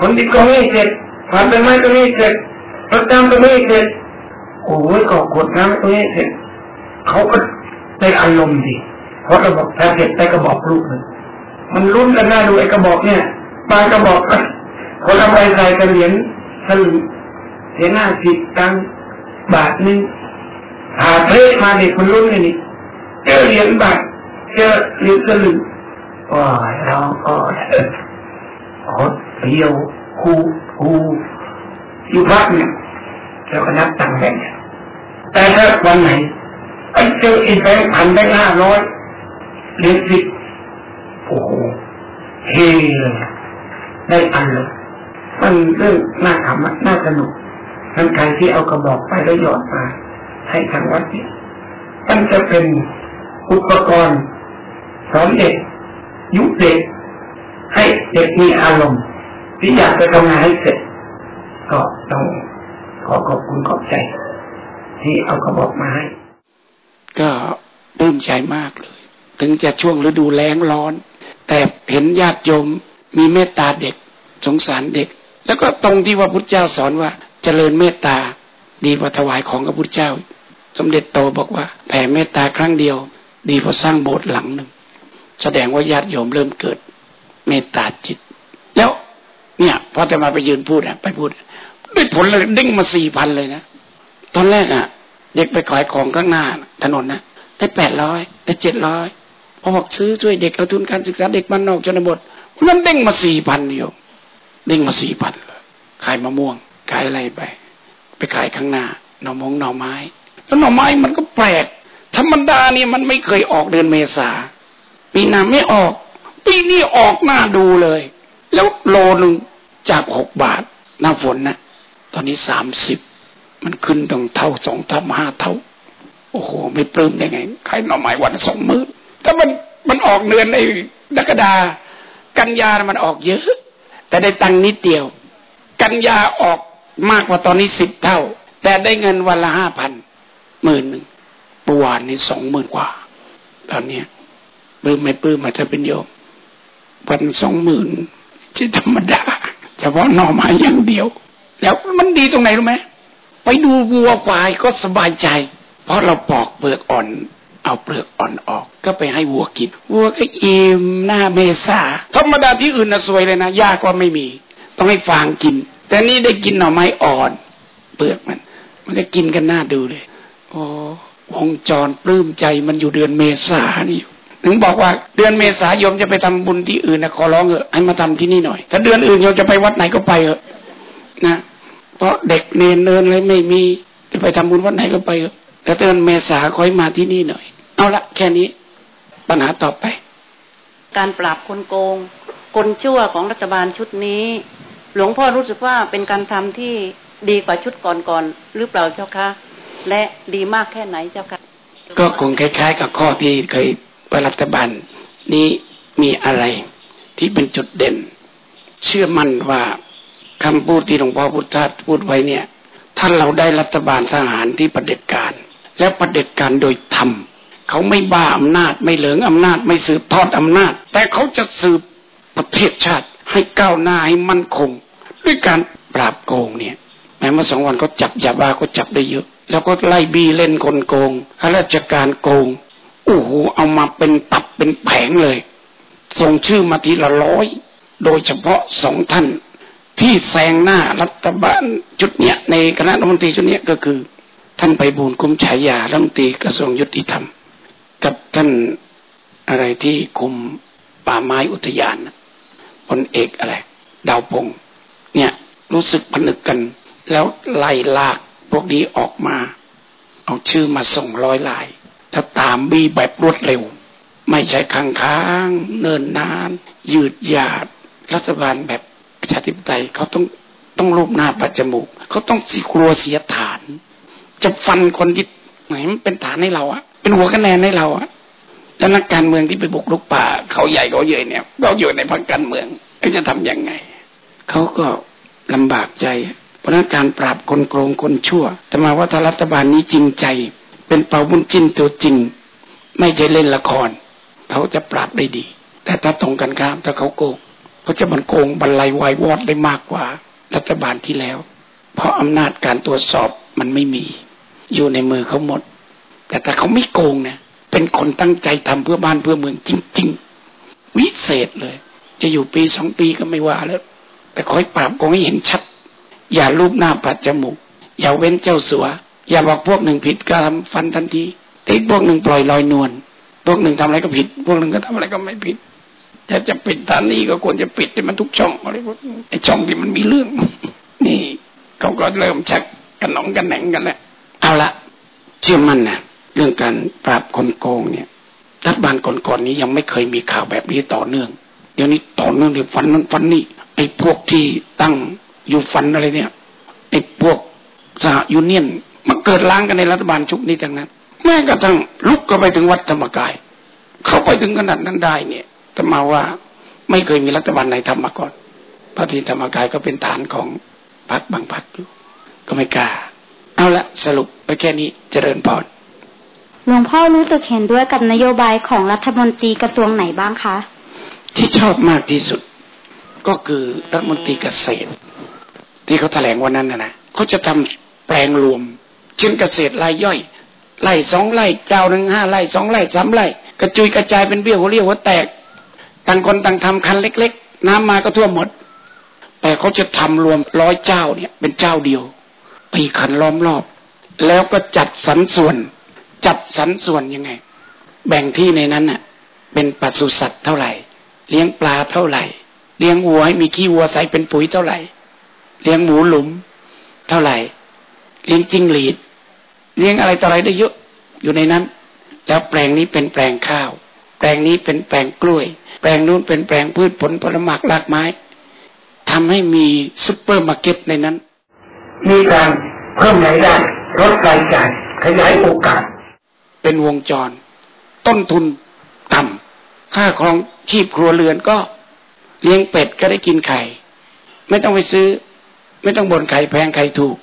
คนที่กองให้เสร็จผ่านไปไม้ตรงนี้เสร็จปรถน้ำตรงนี้เสร็จโอ้ยก็กดน้ำตรงนี้เสร็จเขาก็ ได้อารมณ์ดีเพราะเราบอกถ้เสร็จได้กระบอกลูกเลยมันรุ่นกันหน้าดูไอ้กระบอกเนี่ยบางกระบอกคนเอาไปใส่กันเหรียญสลึงเหรียญห้าสิบตังบาทหนึ่งหาเพลมาเด็กคนรุ่นเลยนี่เจอเหรียญบาทเจอเหรียญสลึงโอ้ยเราก็โอ้เดียวครูครูอยู่พักเนี่ยแล้วก็นับตังค์แบงแต่ถ้าวันไหน ไปเจออีกแบงค์พันแบงห้าร้อยเหรียญสิบโอ้โหเฮเลยได้อันเลยมันเรื่องน่าขำน่าสนุกท่านใครที่เอากระบอกไปแล้วหยอดมาให้ทางวัดเนี่ยมันจะเป็นอุปกรณ์สอนเด็กยุเด็กให้เด็กมีอารมณ์ที่อยากจะทำงานให้เสร็จก็ต้องขอขอบคุณขอบใจ ที่เอากระบอกมาให้ ก็ปลื้มใจมากเลย ถึงจะช่วงฤดูแล้งร้อน แต่เห็นญาติโยมมีเมตตาเด็กสงสารเด็ก แล้วก็ตรงที่ว่าพุทธเจ้าสอนว่าเจริญเมตตาดีกว่าถวายของกับพุทธเจ้า สมเด็จโตบอกว่า แผ่เมตตาครั้งเดียว ดีกว่าสร้างโบสถ์หลังหนึ่ง แสดงว่าญาติโยมเริ่มเกิด เมตตาจิต แล้วเนี่ยพอจะมาไปยืนพูดอะไปพูดได้ผลเลยเด้งมาสี่พันเลยนะ ตอนแรกอะ เด็กไปขายของข้างหน้า ถนนนะได้แปดร้อยได้เจ็ดร้อยพอบอกซื้อช่วยเด็กเอาทุนการศึกษาเด็กบ้านนอกจนบทนั้นเด้งมาสี่พันโยมเด้งมาสี่พันเลยขายมะม่วงขายอะไรไป ไปขายข้างหน้าหน่อมงหน่อไม้แล้วหน่อไม้มันก็แปลกธรรมดาเนี่ยมันไม่เคยออกเดือนเมษาปีหน้าไม่ออก ปีนี้ออกหน้าดูเลย แล้วโลนึงจากหกบาท หน้าฝนนะ ตอนนี้สามสิบ มันขึ้นต้องเท่าสองเท่าห้าเท่า โอ้โห ไม่ปลื้มได้ไงขายหน่อไม้วันสองมื้อถ้ามันมันออกเดือนในกรกฎากันยามันออกเยอะ แต่ได้ตังนิดเดียว กันยาออกมากกว่าตอนนี้สิบเท่า แต่ได้เงินวันละห้าพันหมื่นหนึ่งปวานนี่สองหมื่นกว่า ตอนเนี้ยปลื้มไม่ปลื้มมาจะเป็นโยมวันสองหมื่นที่ธรรมดาเฉพาะหน่อไม้อย่างเดียว แล้วมันดีตรงไหนรู้ไหม ไปดูวัวควายก็สบายใจ เพราะเราปอกเปลือกอ่อน เอาเปลือกอ่อนออก ก็ไปให้วัวกิน วัวก็อิ่มหน้าเมษาธรรมดาที่อื่นน่ะสวยเลยนะยากกว่าไม่มี ต้องให้ฟางกิน แต่นี่ได้กินหน่อไม้อ่อน เปลือกมัน มันก็กินกันหน้าดูเลยโอ้วงจรปลื้มใจมันอยู่เดือนเมษานี่ถึงบอกว่าเดือนเมษายมจะไปทำบุญที่อื่นนะขอร้องเถอะให้มาทำที่นี่หน่อย ถ้าเดือนอื่นโยมจะไปวัดไหนก็ไปเถอะนะ เพราะเด็กเนนเนินอะไรไม่มีจะไปทำบุญวัดไหนก็ไปเถอะแต่เดือนเมษาคอยมาที่นี่หน่อย เอาละแค่นี้ ปัญหาต่อไป การปราบคนโกง คนชั่วของรัฐบาลชุดนี้ หลวงพ่อรู้สึกว่าเป็นการทำที่ดีกว่าชุดก่อนๆหรือเปล่าเจ้าคะและดีมากแค่ไหนเจ้าคะก็คงคล้าย ๆ กับข้อที่เคยว่ารัฐบาลนี้มีอะไรที่เป็นจุดเด่น เชื่อมั่นว่า คำพูดที่หลวงพ่อพุทธาพูดไว้เนี่ยถ้านเราได้รัฐบาลทหารที่ประเด็จการ แล้วประเด็จการโดยธรรมเขาไม่บ้าอำนาจไม่เหลืองอำนาจไม่สืบทอดอำนาจ แต่เขาจะสืบประเทศชาติให้ก้าวหน้าให้มั่นคง ด้วยการปราบโกงเนี่ยแม้เมื่อสองวันก็จับยาบ้าก็จับได้เยอะ แล้วก็ไล่บีเล่นคนโกงข้าราชการโกงโอ้โหเอามาเป็นตับเป็นแผงเลย ส่งชื่อมาทีละร้อย โดยเฉพาะสองท่าน ที่แซงหน้ารัฐบาลจุดเนี้ยในคณะรัฐมนตรีชุดเนี้ยก็คือ ท่านไปบูลคุ้มฉายารัฐมนตรีกระทรวงยุติธรรม กับท่านอะไรที่คุมป่าไม้อุทยานพลเอกอะไร ดาวพงเนี่ยรู้สึกผนึกกัน แล้วไล่ลากพวกนี้ออกมา เอาชื่อมาส่งร้อยลาย ถ้าตามบีแบบรวดเร็ว ไม่ใช่ค้างค้าง เนินนาน ยืดยาดรัฐบาลแบบ ประชาธิปไตยเขาต้องต้องรูปหน้าปัจจมูกเขาต้องสีครัวเสียฐาน จะฟันคนที่ไหนมันเป็นฐานให้เราอะเป็นหัวคะแนนให้เราอะแล้วนักการเมืองที่ไปบุกลุกป่า เขาใหญ่เขาเยอะเนี่ย ก็อยู่ในพรรคการเมืองจะทํำยังไง เขาก็ลำบากใจเพราะนั้นการปราบคนโกงคนชั่วแต่มาว่าถ้ารัฐบาลนี้จริงใจ เป็นเป่าบุญจินตัวจริง ไม่ใช่เล่นละคร เขาจะปราบได้ดี แต่ถ้าตรงกันข้ามถ้าเขาโกง เขาจะบันโกงบรรลัยวายวอดได้มากกว่ารัฐบาลที่แล้ว เพราะอำนาจการตรวจสอบมันไม่มี อยู่ในมือเขาหมด แต่ถ้าเขาไม่โกงเนี่ยเป็นคนตั้งใจทำเพื่อบ้านเพื่อเมืองจริง ๆ วิเศษเลย จะอยู่ปีสองปีก็ไม่ว่าแล้ว แต่คอยปราบโกงให้เห็นชัด อย่ารูปหน้าปัดจมูก อย่าเว้นเจ้าสัว อย่าบอกพวกหนึ่งผิดก็ทำฟันทันทีแต่พวกหนึ่งปล่อยลอยนวลพวกหนึ่งทำอะไรก็ผิด พวกหนึ่งก็ทำอะไรก็ไม่ผิด ถ้าจะปิดฐานนี้ก็ควรจะปิดให้มันทุกช่องอะไรพวกไอ้ช่องที่มันมีเรื่อง นี่เขาก็เริ่มชักกันหนองกันแหนงกันแล้วเอาละเชื่อมั่นนะเรื่องการปราบคนโกงเนี่ยรัฐบาลก่อนๆนี้ยังไม่เคยมีข่าวแบบนี้ต่อเนื่อง เดี๋ยวนี้ต่อเนื่องเดี๋ยวฟันนั้นฟันนี่ไอ้พวกที่ตั้งอยู่ฟันอะไรเนี่ยไอ้พวกสหยูเนียนมันเกิดล้างกันในรัฐบาลชุกนี้ทั้งนั้น แม้กระทั่งลุกก็ไปถึงวัดธรรมกาย เข้าไปถึงขนาดนั้นได้เนี่ย ต่มาว่าไม่เคยมีรัฐบาลไหนทำมาก่อนพระทีธรรมกายก็เป็นฐานของพรรคบางพรรคอยู่ก็ไม่กล้า เอาละสรุปไปแค่นี้เจริญพรหลวงพ่อรู้สึกเห็นด้วยกับนโยบายของรัฐมนตรีกระทรวงไหนบ้างคะ ที่ชอบมากที่สุด ก็คือรัฐมนตรีเกษตร ที่เขาแถลงวันนั้นนะนะเขาจะทำแปลงรวม เช่นเกษตรรายย่อยไร่สองไร่เจ้าหนึ่งห้าไร่สองไร่สามไร่กระจุยกระจายเป็นเบี้ยหัวเรียวหัวแตก ต่างคนต่างทำคันเล็ก ๆ น้ำมาก็ท่วมหมด แต่เขาจะทำรวมร้อยเจ้าเนี่ย เป็นเจ้าเดียวปีคันล้อมรอบ แล้วก็จัดสรรส่วน จัดสรรส่วนยังไง แบ่งที่ในนั้นน่ะ เป็นปศุสัตว์เท่าไหร่ เลี้ยงปลาเท่าไหร่ เลี้ยงวัวให้มีขี้วัวใส่เป็นปุ๋ยเท่าไหร่ เลี้ยงหมูหลุม เท่าไหร่ เลี้ยงจิ้งหรีด เลี้ยงอะไรต่ออะไรได้เยอะอยู่ในนั้น แล้วแปลงนี้เป็นแปลงข้าว แปลงนี้เป็นแปลงกล้วย ลงนู้นเป็นแปลงพืชผลผลไม้รากไม้ทำให้มีซุปเปอร์มาร์เก็ตในนั้น มีการเพิ่มรายได้ลดรายจ่ายขยายโอกาส เป็นวงจร ต้นทุนต่ำค่าครองชีพครัวเรือนก็เลี้ยงเป็ดก็ได้กินไข่ ไม่ต้องไปซื้อ ไม่ต้องบ่นไข่แพงไข่ถูก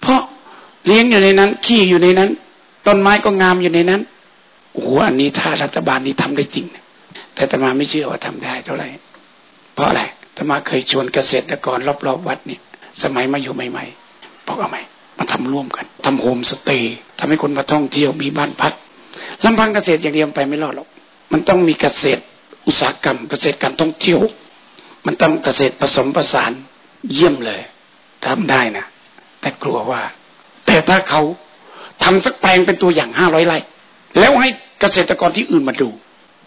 เพราะเลี้ยงอยู่ในนั้น ขี้อยู่ในนั้น ต้นไม้ก็งามอยู่ในนั้นโอ้โหอันนี้ถ้ารัฐบาลนี้ทำได้จริง แต่ตมาไม่เชื่อว่าทำได้เท่าไหร่ เพราะอะไรตมาเคยชวนเกษตรกรรอบๆวัดนี่สมัยมาอยู่ใหม่ๆบอกเอาไหมมาทำร่วมกันทำโฮมสเตย์ทำให้คนมาท่องเที่ยวมีบ้านพักลำพังเกษตรอย่างเดียวไปไม่รอดหรอก มันต้องมีเกษตรอุตสาหกรรม เกษตรการท่องเที่ยว มันต้องเกษตรผสมผสานเยี่ยมเลยทำได้นะแต่กลัวว่า แต่ถ้าเขาทำสักแปลงเป็นตัวอย่างห้าร้อยไร่แล้วให้เกษตรกรที่อื่นมาดู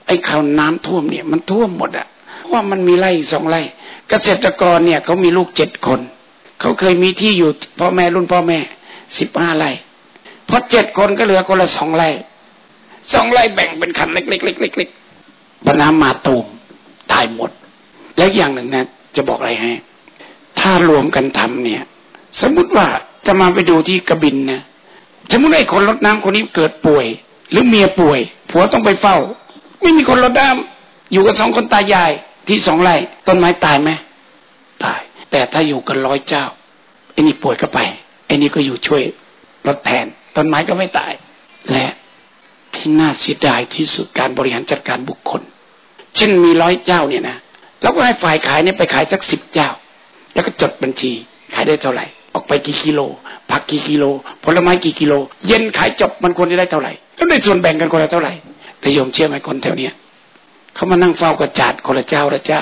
ไอ้ข่าวน้ำท่วมเนี่ยมันท่วมหมดอะว่ามันมีไร่สองไร่ เกษตรกรเนี่ยเขามีลูกเจ็ดคน เขาเคยมีที่อยู่พ่อแม่รุ่นพ่อแม่สิบห้าไร่พอเจ็ดคนก็เหลือคนละสองไร่สองไร่แบ่งเป็นคันเล็กๆๆๆปน้ำมาตูมตายหมด แล้วอย่างหนึ่งนะจะบอกอะไรให้ ถ้ารวมกันทำเนี่ย สมมุติว่าจะมาไปดูที่กระบินนะสมมติไอ้คนรดน้ำคนนี้เกิดป่วย หรือเมียป่วย ผัวต้องไปเฝ้า ไม่มีคนรดน้ำอยู่กับสองคนตายายที่สองไร่ต้นไม้ตายไหมตาย แต่ถ้าอยู่กันร้อยเจ้าไอ้นี่ป่วยก็ไปไอ้นี่ก็อยู่ช่วยรดแทนต้นไม้ก็ไม่ตาย และที่น่าเสียดายที่สุดการบริหารจัดการบุคคล เช่นมีร้อยเจ้าเนี่ยนะแล้วก็ให้ฝ่ายขายเนี่ยไปขายสักสิบเจ้า แล้วก็จดบัญชีขายได้เท่าไหร่ ออกไปกี่กิโล ผักกี่กิโล ผลไม้กี่กิโล เย็นขายจบมันควรจะได้เท่าไหร่ แล้วในส่วนแบ่งกันคนละเท่าไหร่ แต่โยมเชื่อไหมคนแถวเนี้ยเขามานั่งเฝ้ากระจาดคนละเจ้าละเจ้า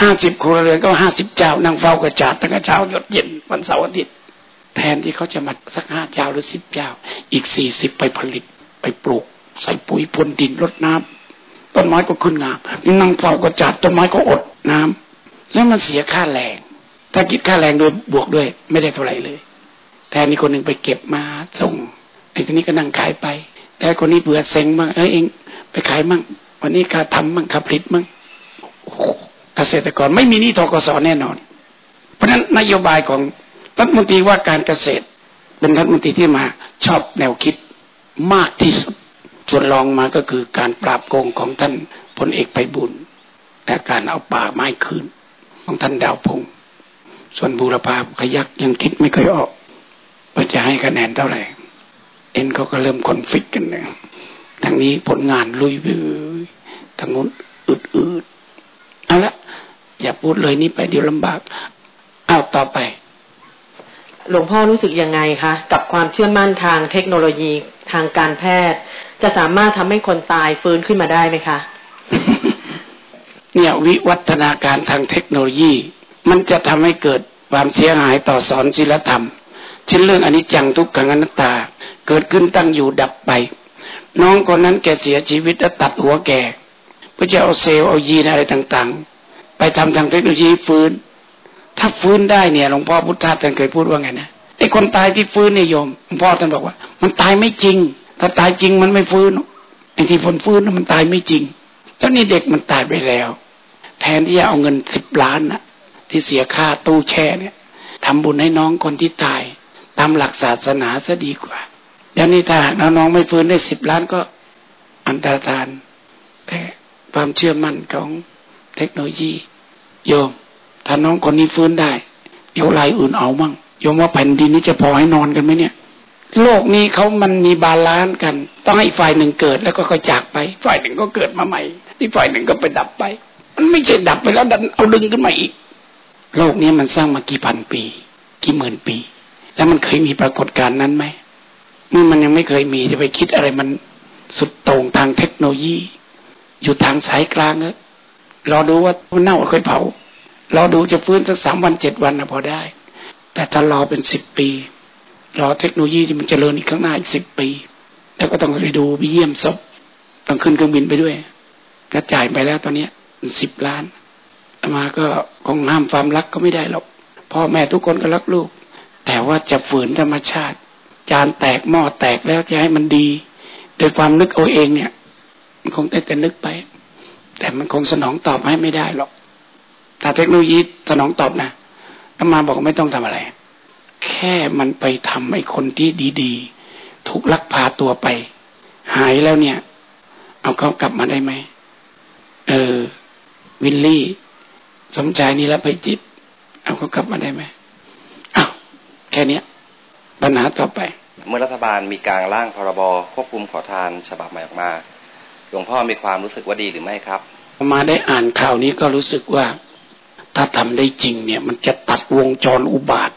ห้าสิบครัวเรือนก็ห้าสิบเจ้า นั่งเฝ้ากระจาดตั้งแต่เช้าหยดเย็นวันเสาร์อาทิตย์แทนที่เขาจะมาสักห้าเจ้าหรือสิบเจ้า อีกสี่สิบไปผลิตไปปลูก ใส่ปุ๋ยพรวนดินรดน้ำต้นไม้ก็ขึ้นงามนั่งเฝ้ากระจาดต้นไม้ก็อดน้ำแล้วมันเสียค่าแรงถ้าคิดค่าแรงด้วยบวกด้วย ไม่ได้เท่าไหร่เลย แทนนี้คนหนึ่งไปเก็บมาส่งไอ้คนนี้ก็นั่งขายไป แต่คนนี้เบื่อเซ็งมั่งเอ้ยเองไปขายมั่ง วันนี้ค่าทำมั่งค่าผลิตมั่งเกษตรกรไม่มีนี่ทกศแน่นอน เพราะฉะนั้นนโยบายของรัฐมนตรีว่าการเกษตร เป็นรัฐมนตรีที่มาชอบแนวคิดมากที่สุดส่วนรองมาก็คือการปราบโกงของท่านพลเอกไปบุญและการเอาป่าไม้คืนของท่านดาวพงศ์ส่วนบูรพาขยักยังคิดไม่เคยออกว่าจะให้คะแนนเท่าไหร่ เอ็นเขาก็เริ่มคอนฟิกกันเลยทางนี้ผลงานลุยไปทางนู้นอืดๆเอาละอย่าพูดเลยนี่ไปเดี๋ยวลำบากเอาต่อไป หลวงพ่อรู้สึกยังไงคะ กับความเชื่อมั่นทางเทคโนโลยีทางการแพทย์ จะสามารถทำให้คนตายฟื้นขึ้นมาได้ไหมคะ เนี่ยวิวัฒนาการทางเทคโนโลยี มันจะทำให้เกิดความเสียหายต่อสอนศิลธรรม เช่นเรื่องอนิจจังทุกขังอนัตตา เกิดขึ้นตั้งอยู่ดับไป น้องคนนั้นแกเสียชีวิตแล้วตัดหัวแกเพื่อจะเอาเซลล์เอายีนอะไรต่างๆ ไปทำทางเทคโนโลยีฟื้น ถ้าฟื้นได้เนี่ยหลวงพ่อพุทธาท่านเคยพูดว่าไงนะไอ้คนตายที่ฟื้นเนี่ยโยมหลวงพ่อท่านบอกว่า มันตายไม่จริง ถ้าตายจริงมันไม่ฟื้นไอ้ที่ฝนฟื้นมันตายไม่จริงแล้วนี่เด็กมันตายไปแล้ว แทนที่จะเอาเงินสิบล้านนะที่เสียค่าตู้แช่เนี่ยทำบุญให้น้องคนที่ตายทตามหลักศาสนาซะดีกว่า ยวนี้ถ้าน้องๆไม่ฟื้นได้สิบล้านก็อันตรธานแต่ความเชื่อมั่นของเทคโนโลยี โยม ถ้าน้องคนนี้ฟื้นได้ เดี๋ยวรายอื่นเอามั่งโยมว่าแผ่นดินนี้จะพอให้นอนกันไหมเนี่ย โลกนี้เขามันมี balance กัน ต้องให้ฝ่ายหนึ่งเกิดแล้วก็ค่อยจากไป ฝ่ายหนึ่งก็เกิดมาใหม่ ที่ฝ่ายหนึ่งก็ไปดับไป มันไม่ใช่ดับไปแล้วดันเอาดึงขึ้นมาอีก โลกนี้มันสร้างมากี่พันปี กี่หมื่นปี แล้วมันเคยมีปรากฏการณ์นั้นไหม เมื่อมันยังไม่เคยมีจะไปคิดอะไรมันสุดโต่งทางเทคโนโลยี อยู่ทางสายกลางเออรอดูว่ามันเน่าค่อยเผา รอดูจะฟื้นสักสามวันเจ็ดวันนะพอได้ แต่ถ้ารอเป็นสิบปี รอเทคโนโลยีที่มันจเจริญอีกข้างหน้าอีกสิบปี แล้วก็ต้องไปดูไปเยี่ยมศพต้องขึ้นเครื่องบินไปด้วยก็จ่ายไปแล้วตอนนี้สิบล้านมาก็คงห้ามความรักก็ไม่ได้หรอกพ่อแม่ทุกคนก็รักลูก แต่ว่าจะฝืนธรรมชาติ จานแตกหม้อแตกแล้วจะให้มันดี โดยความนึกเอาเองเนี่ย มันคงได้แต่นึกไป แต่มันคงสนองตอบให้ไม่ได้หรอกถ้าเทคโนโลยีสนองตอบนะก็มาบอกไม่ต้องทำอะไร แค่มันไปทำให้คนที่ดีๆถูกลักพาตัวไป หายแล้วเนี่ย เอาเขากลับมาได้ไหมเออ วินลี่ สมใจนี่แล้วไปจิต เอาเขากลับมาได้ไหมอ้าวแค่เนี้ย ปัญหาต่อไป เมื่อรัฐบาลมีการร่างพรบควบคุมขอทานฉบับใหม่ออกมาหลวงพ่อมีความรู้สึกว่าดีหรือไม่ครับ มาได้อ่านข่าวนี้ก็รู้สึกว่า ถ้าทำได้จริงเนี่ย มันจะตัดวงจรอุบาท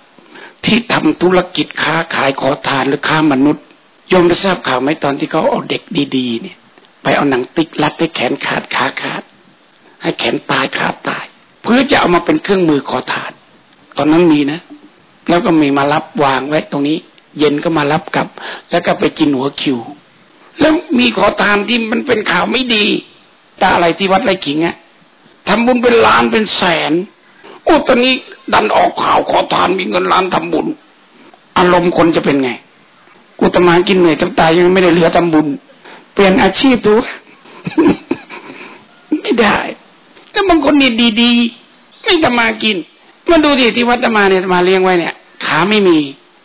ที่ทำธุรกิจค้าขายขอทานหรือค้ามนุษย์ยมได้ทราบข่าวไหมตอนที่เขาเอาเด็กดีๆ เนี่ย ไปเอาหนังติ๊กรัดให้แขนขาดขาขาด ให้แขนตายขาตาย เพื่อจะเอามาเป็นเครื่องมือขอทาน ตอนนั้นมีนะ แล้วก็มีมารับวางไว้ตรงนี้ เย็นก็มารับกลับ แล้วก็ไปกินหัวคิว แล้วมีขอทานที่มันเป็นข่าวไม่ดีตาอะไรที่วัดไรขิงอะทำบุญเป็นล้านเป็นแสนโอ้ตอนนี้ดันออกข่าวขอทานมีเงินล้านทำบุญ อารมณ์คนจะเป็นไง กูตมากินเหนื่อยทั้งตายยังไม่ได้เหลือทำบุญ เปลี่ยนอาชีพดูไม่ได้แล้วบางคนนี่ดีๆไม่ตมากินมาดูดิที่วัดตมาเนี่ยมาเลี้ยงไว้เนี่ย ขาไม่มี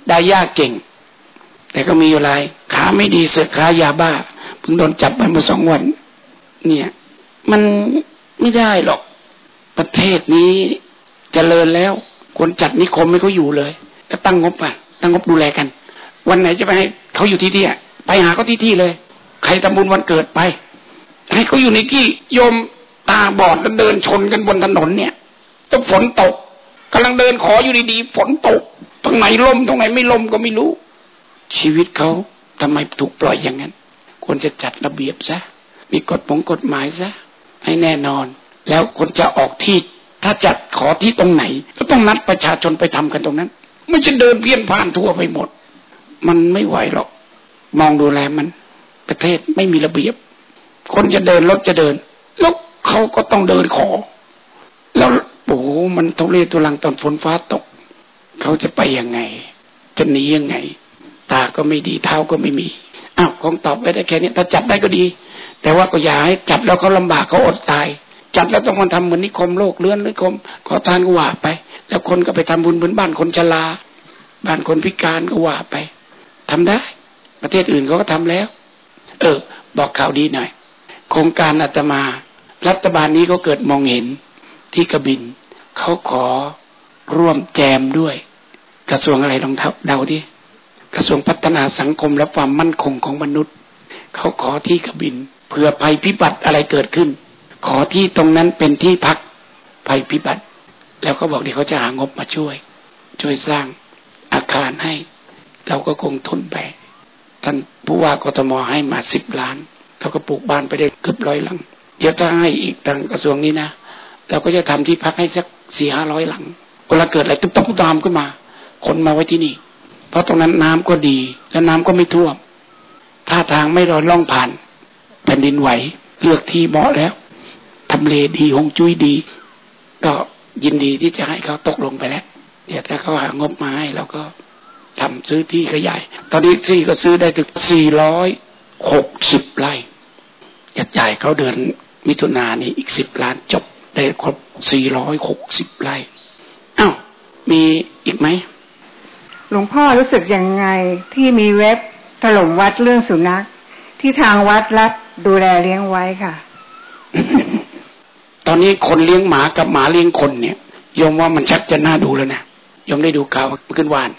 ได้ยากเก่ง แต่ก็มีอยู่หลาย ขาไม่ดีเสือขายาบ้าเพิ่งโดนจับไปเมื่อสองวัน เนี่ย มันไม่ได้หรอก ประเทศนี้จเจริญแล้วควรจัดนิคมให้เขาอยู่เลยแล้วตั้งงบอะตั้งงบดูแลกัน วันไหนจะไปให้เขาอยู่ที่ที่อะไปหาเขาที่ที่เลย ใครทำบุญวันเกิดไป ให้เขาอยู่ในที่โยมตาบอดแล้วเดินชนกันบนถนนเนี่ยแล้วฝนตก กำลังเดินขออยู่ดีๆฝนตกตรงไหนล่มตรงไหนไม่ล่มก็ไม่รู้ ชีวิตเขาทำไมถูกปล่อยอย่างนั้น ควรจะจัดระเบียบซะมีกฎปงกฎหมายซะให้แน่นอน แล้วคนจะออกที่ถ้าจัดขอที่ตรงไหน ก็ต้องนัดประชาชนไปทำกันตรงนั้น ไม่ใช่เดินเพี้ยนผ่านทั่วไปหมด มันไม่ไหวหรอก มองดูแลมัน ประเทศไม่มีระเบียบ คนจะเดินรถจะเดินแล้วเขาก็ต้องเดินขอ แล้ว โอ้โหมันทุเรศทุลังตอนฝนฟ้าตก เขาจะไปยังไง จะหนียังไง ตาก็ไม่ดีเท้าก็ไม่มีอ้าวคงตอบไปได้แค่นี้ถ้าจัดได้ก็ดี แต่ว่าก็อย่าให้จัดแล้วเขาลำบากเขาอดตาย จัดแล้วต้องมาทำเหมือนนิคมโลกเลื่อนนิคม ขอทานก็ว่าไป แล้วคนก็ไปทำบุญบนบ้านคนชราบ้านคนพิการก็ว่าไปทำได้ ประเทศอื่นเขาก็ทำแล้ว เออ บอกข่าวดีหน่อยโครงการอาตมา รัฐบาลนี้เขาเกิดมองเห็น ที่กระบินเขาขอร่วมแจมด้วย กระทรวงอะไรลองเดาดิกระทรวงพัฒนาสังคมและความมั่นคงของมนุษย์ เขาขอที่กระบินเผื่อภัยพิบัติอะไรเกิดขึ้น ขอที่ตรงนั้นเป็นที่พักภัยพิบัติ แล้วก็บอกเดี๋ยวเขาจะหางบมาช่วย ช่วยสร้างอาคารให้ เราก็คงทุนไปท่านผู้ว่ากทมให้มาสิบล้านเขาก็ปลูกบ้านไปได้เกือบร้อยหลัง เดี๋ยวถ้าให้อีกทางกระทรวงนี้นะ เราก็จะทำที่พักให้สักสี่ห้าร้อยหลังเวลาเกิดอะไรตุ๊บตุ๊บตามขึ้นมา คนมาไว้ที่นี่ เพราะตรงนั้นน้ำก็ดี และน้ำก็ไม่ท่วมท่าทางไม่ร้อนล่องผ่านแผ่นดินไหว เลือกที่เหมาะแล้วทำเลดีหงจุ้ยดี ก็ยินดีที่จะให้เขาตกลงไปแล้วเดี๋ยวถ้าเขาหางบมาให้เราก็ทำซื้อที่ขยาย ตอนนี้ที่ก็ซื้อได้ถึงสี่ร้อยหกสิบไร่จะจ่ายเขาเดือนมิถุนานี้อีกสิบล้านจบ ได้ครบสี่ร้อยหกสิบไร่อ้าวมีอีกไหมหลวงพ่อรู้สึกยังไงที่มีเว็บถล่มวัดเรื่องสุนัข ที่ทางวัดรับดูแลเลี้ยงไว้ค่ะ ตอนนี้คนเลี้ยงหมากับหมาเลี้ยงคนเนี่ยยมว่ามันชักจะน่าดูแล้วนะยมได้ดูข่าวขึ้นวาน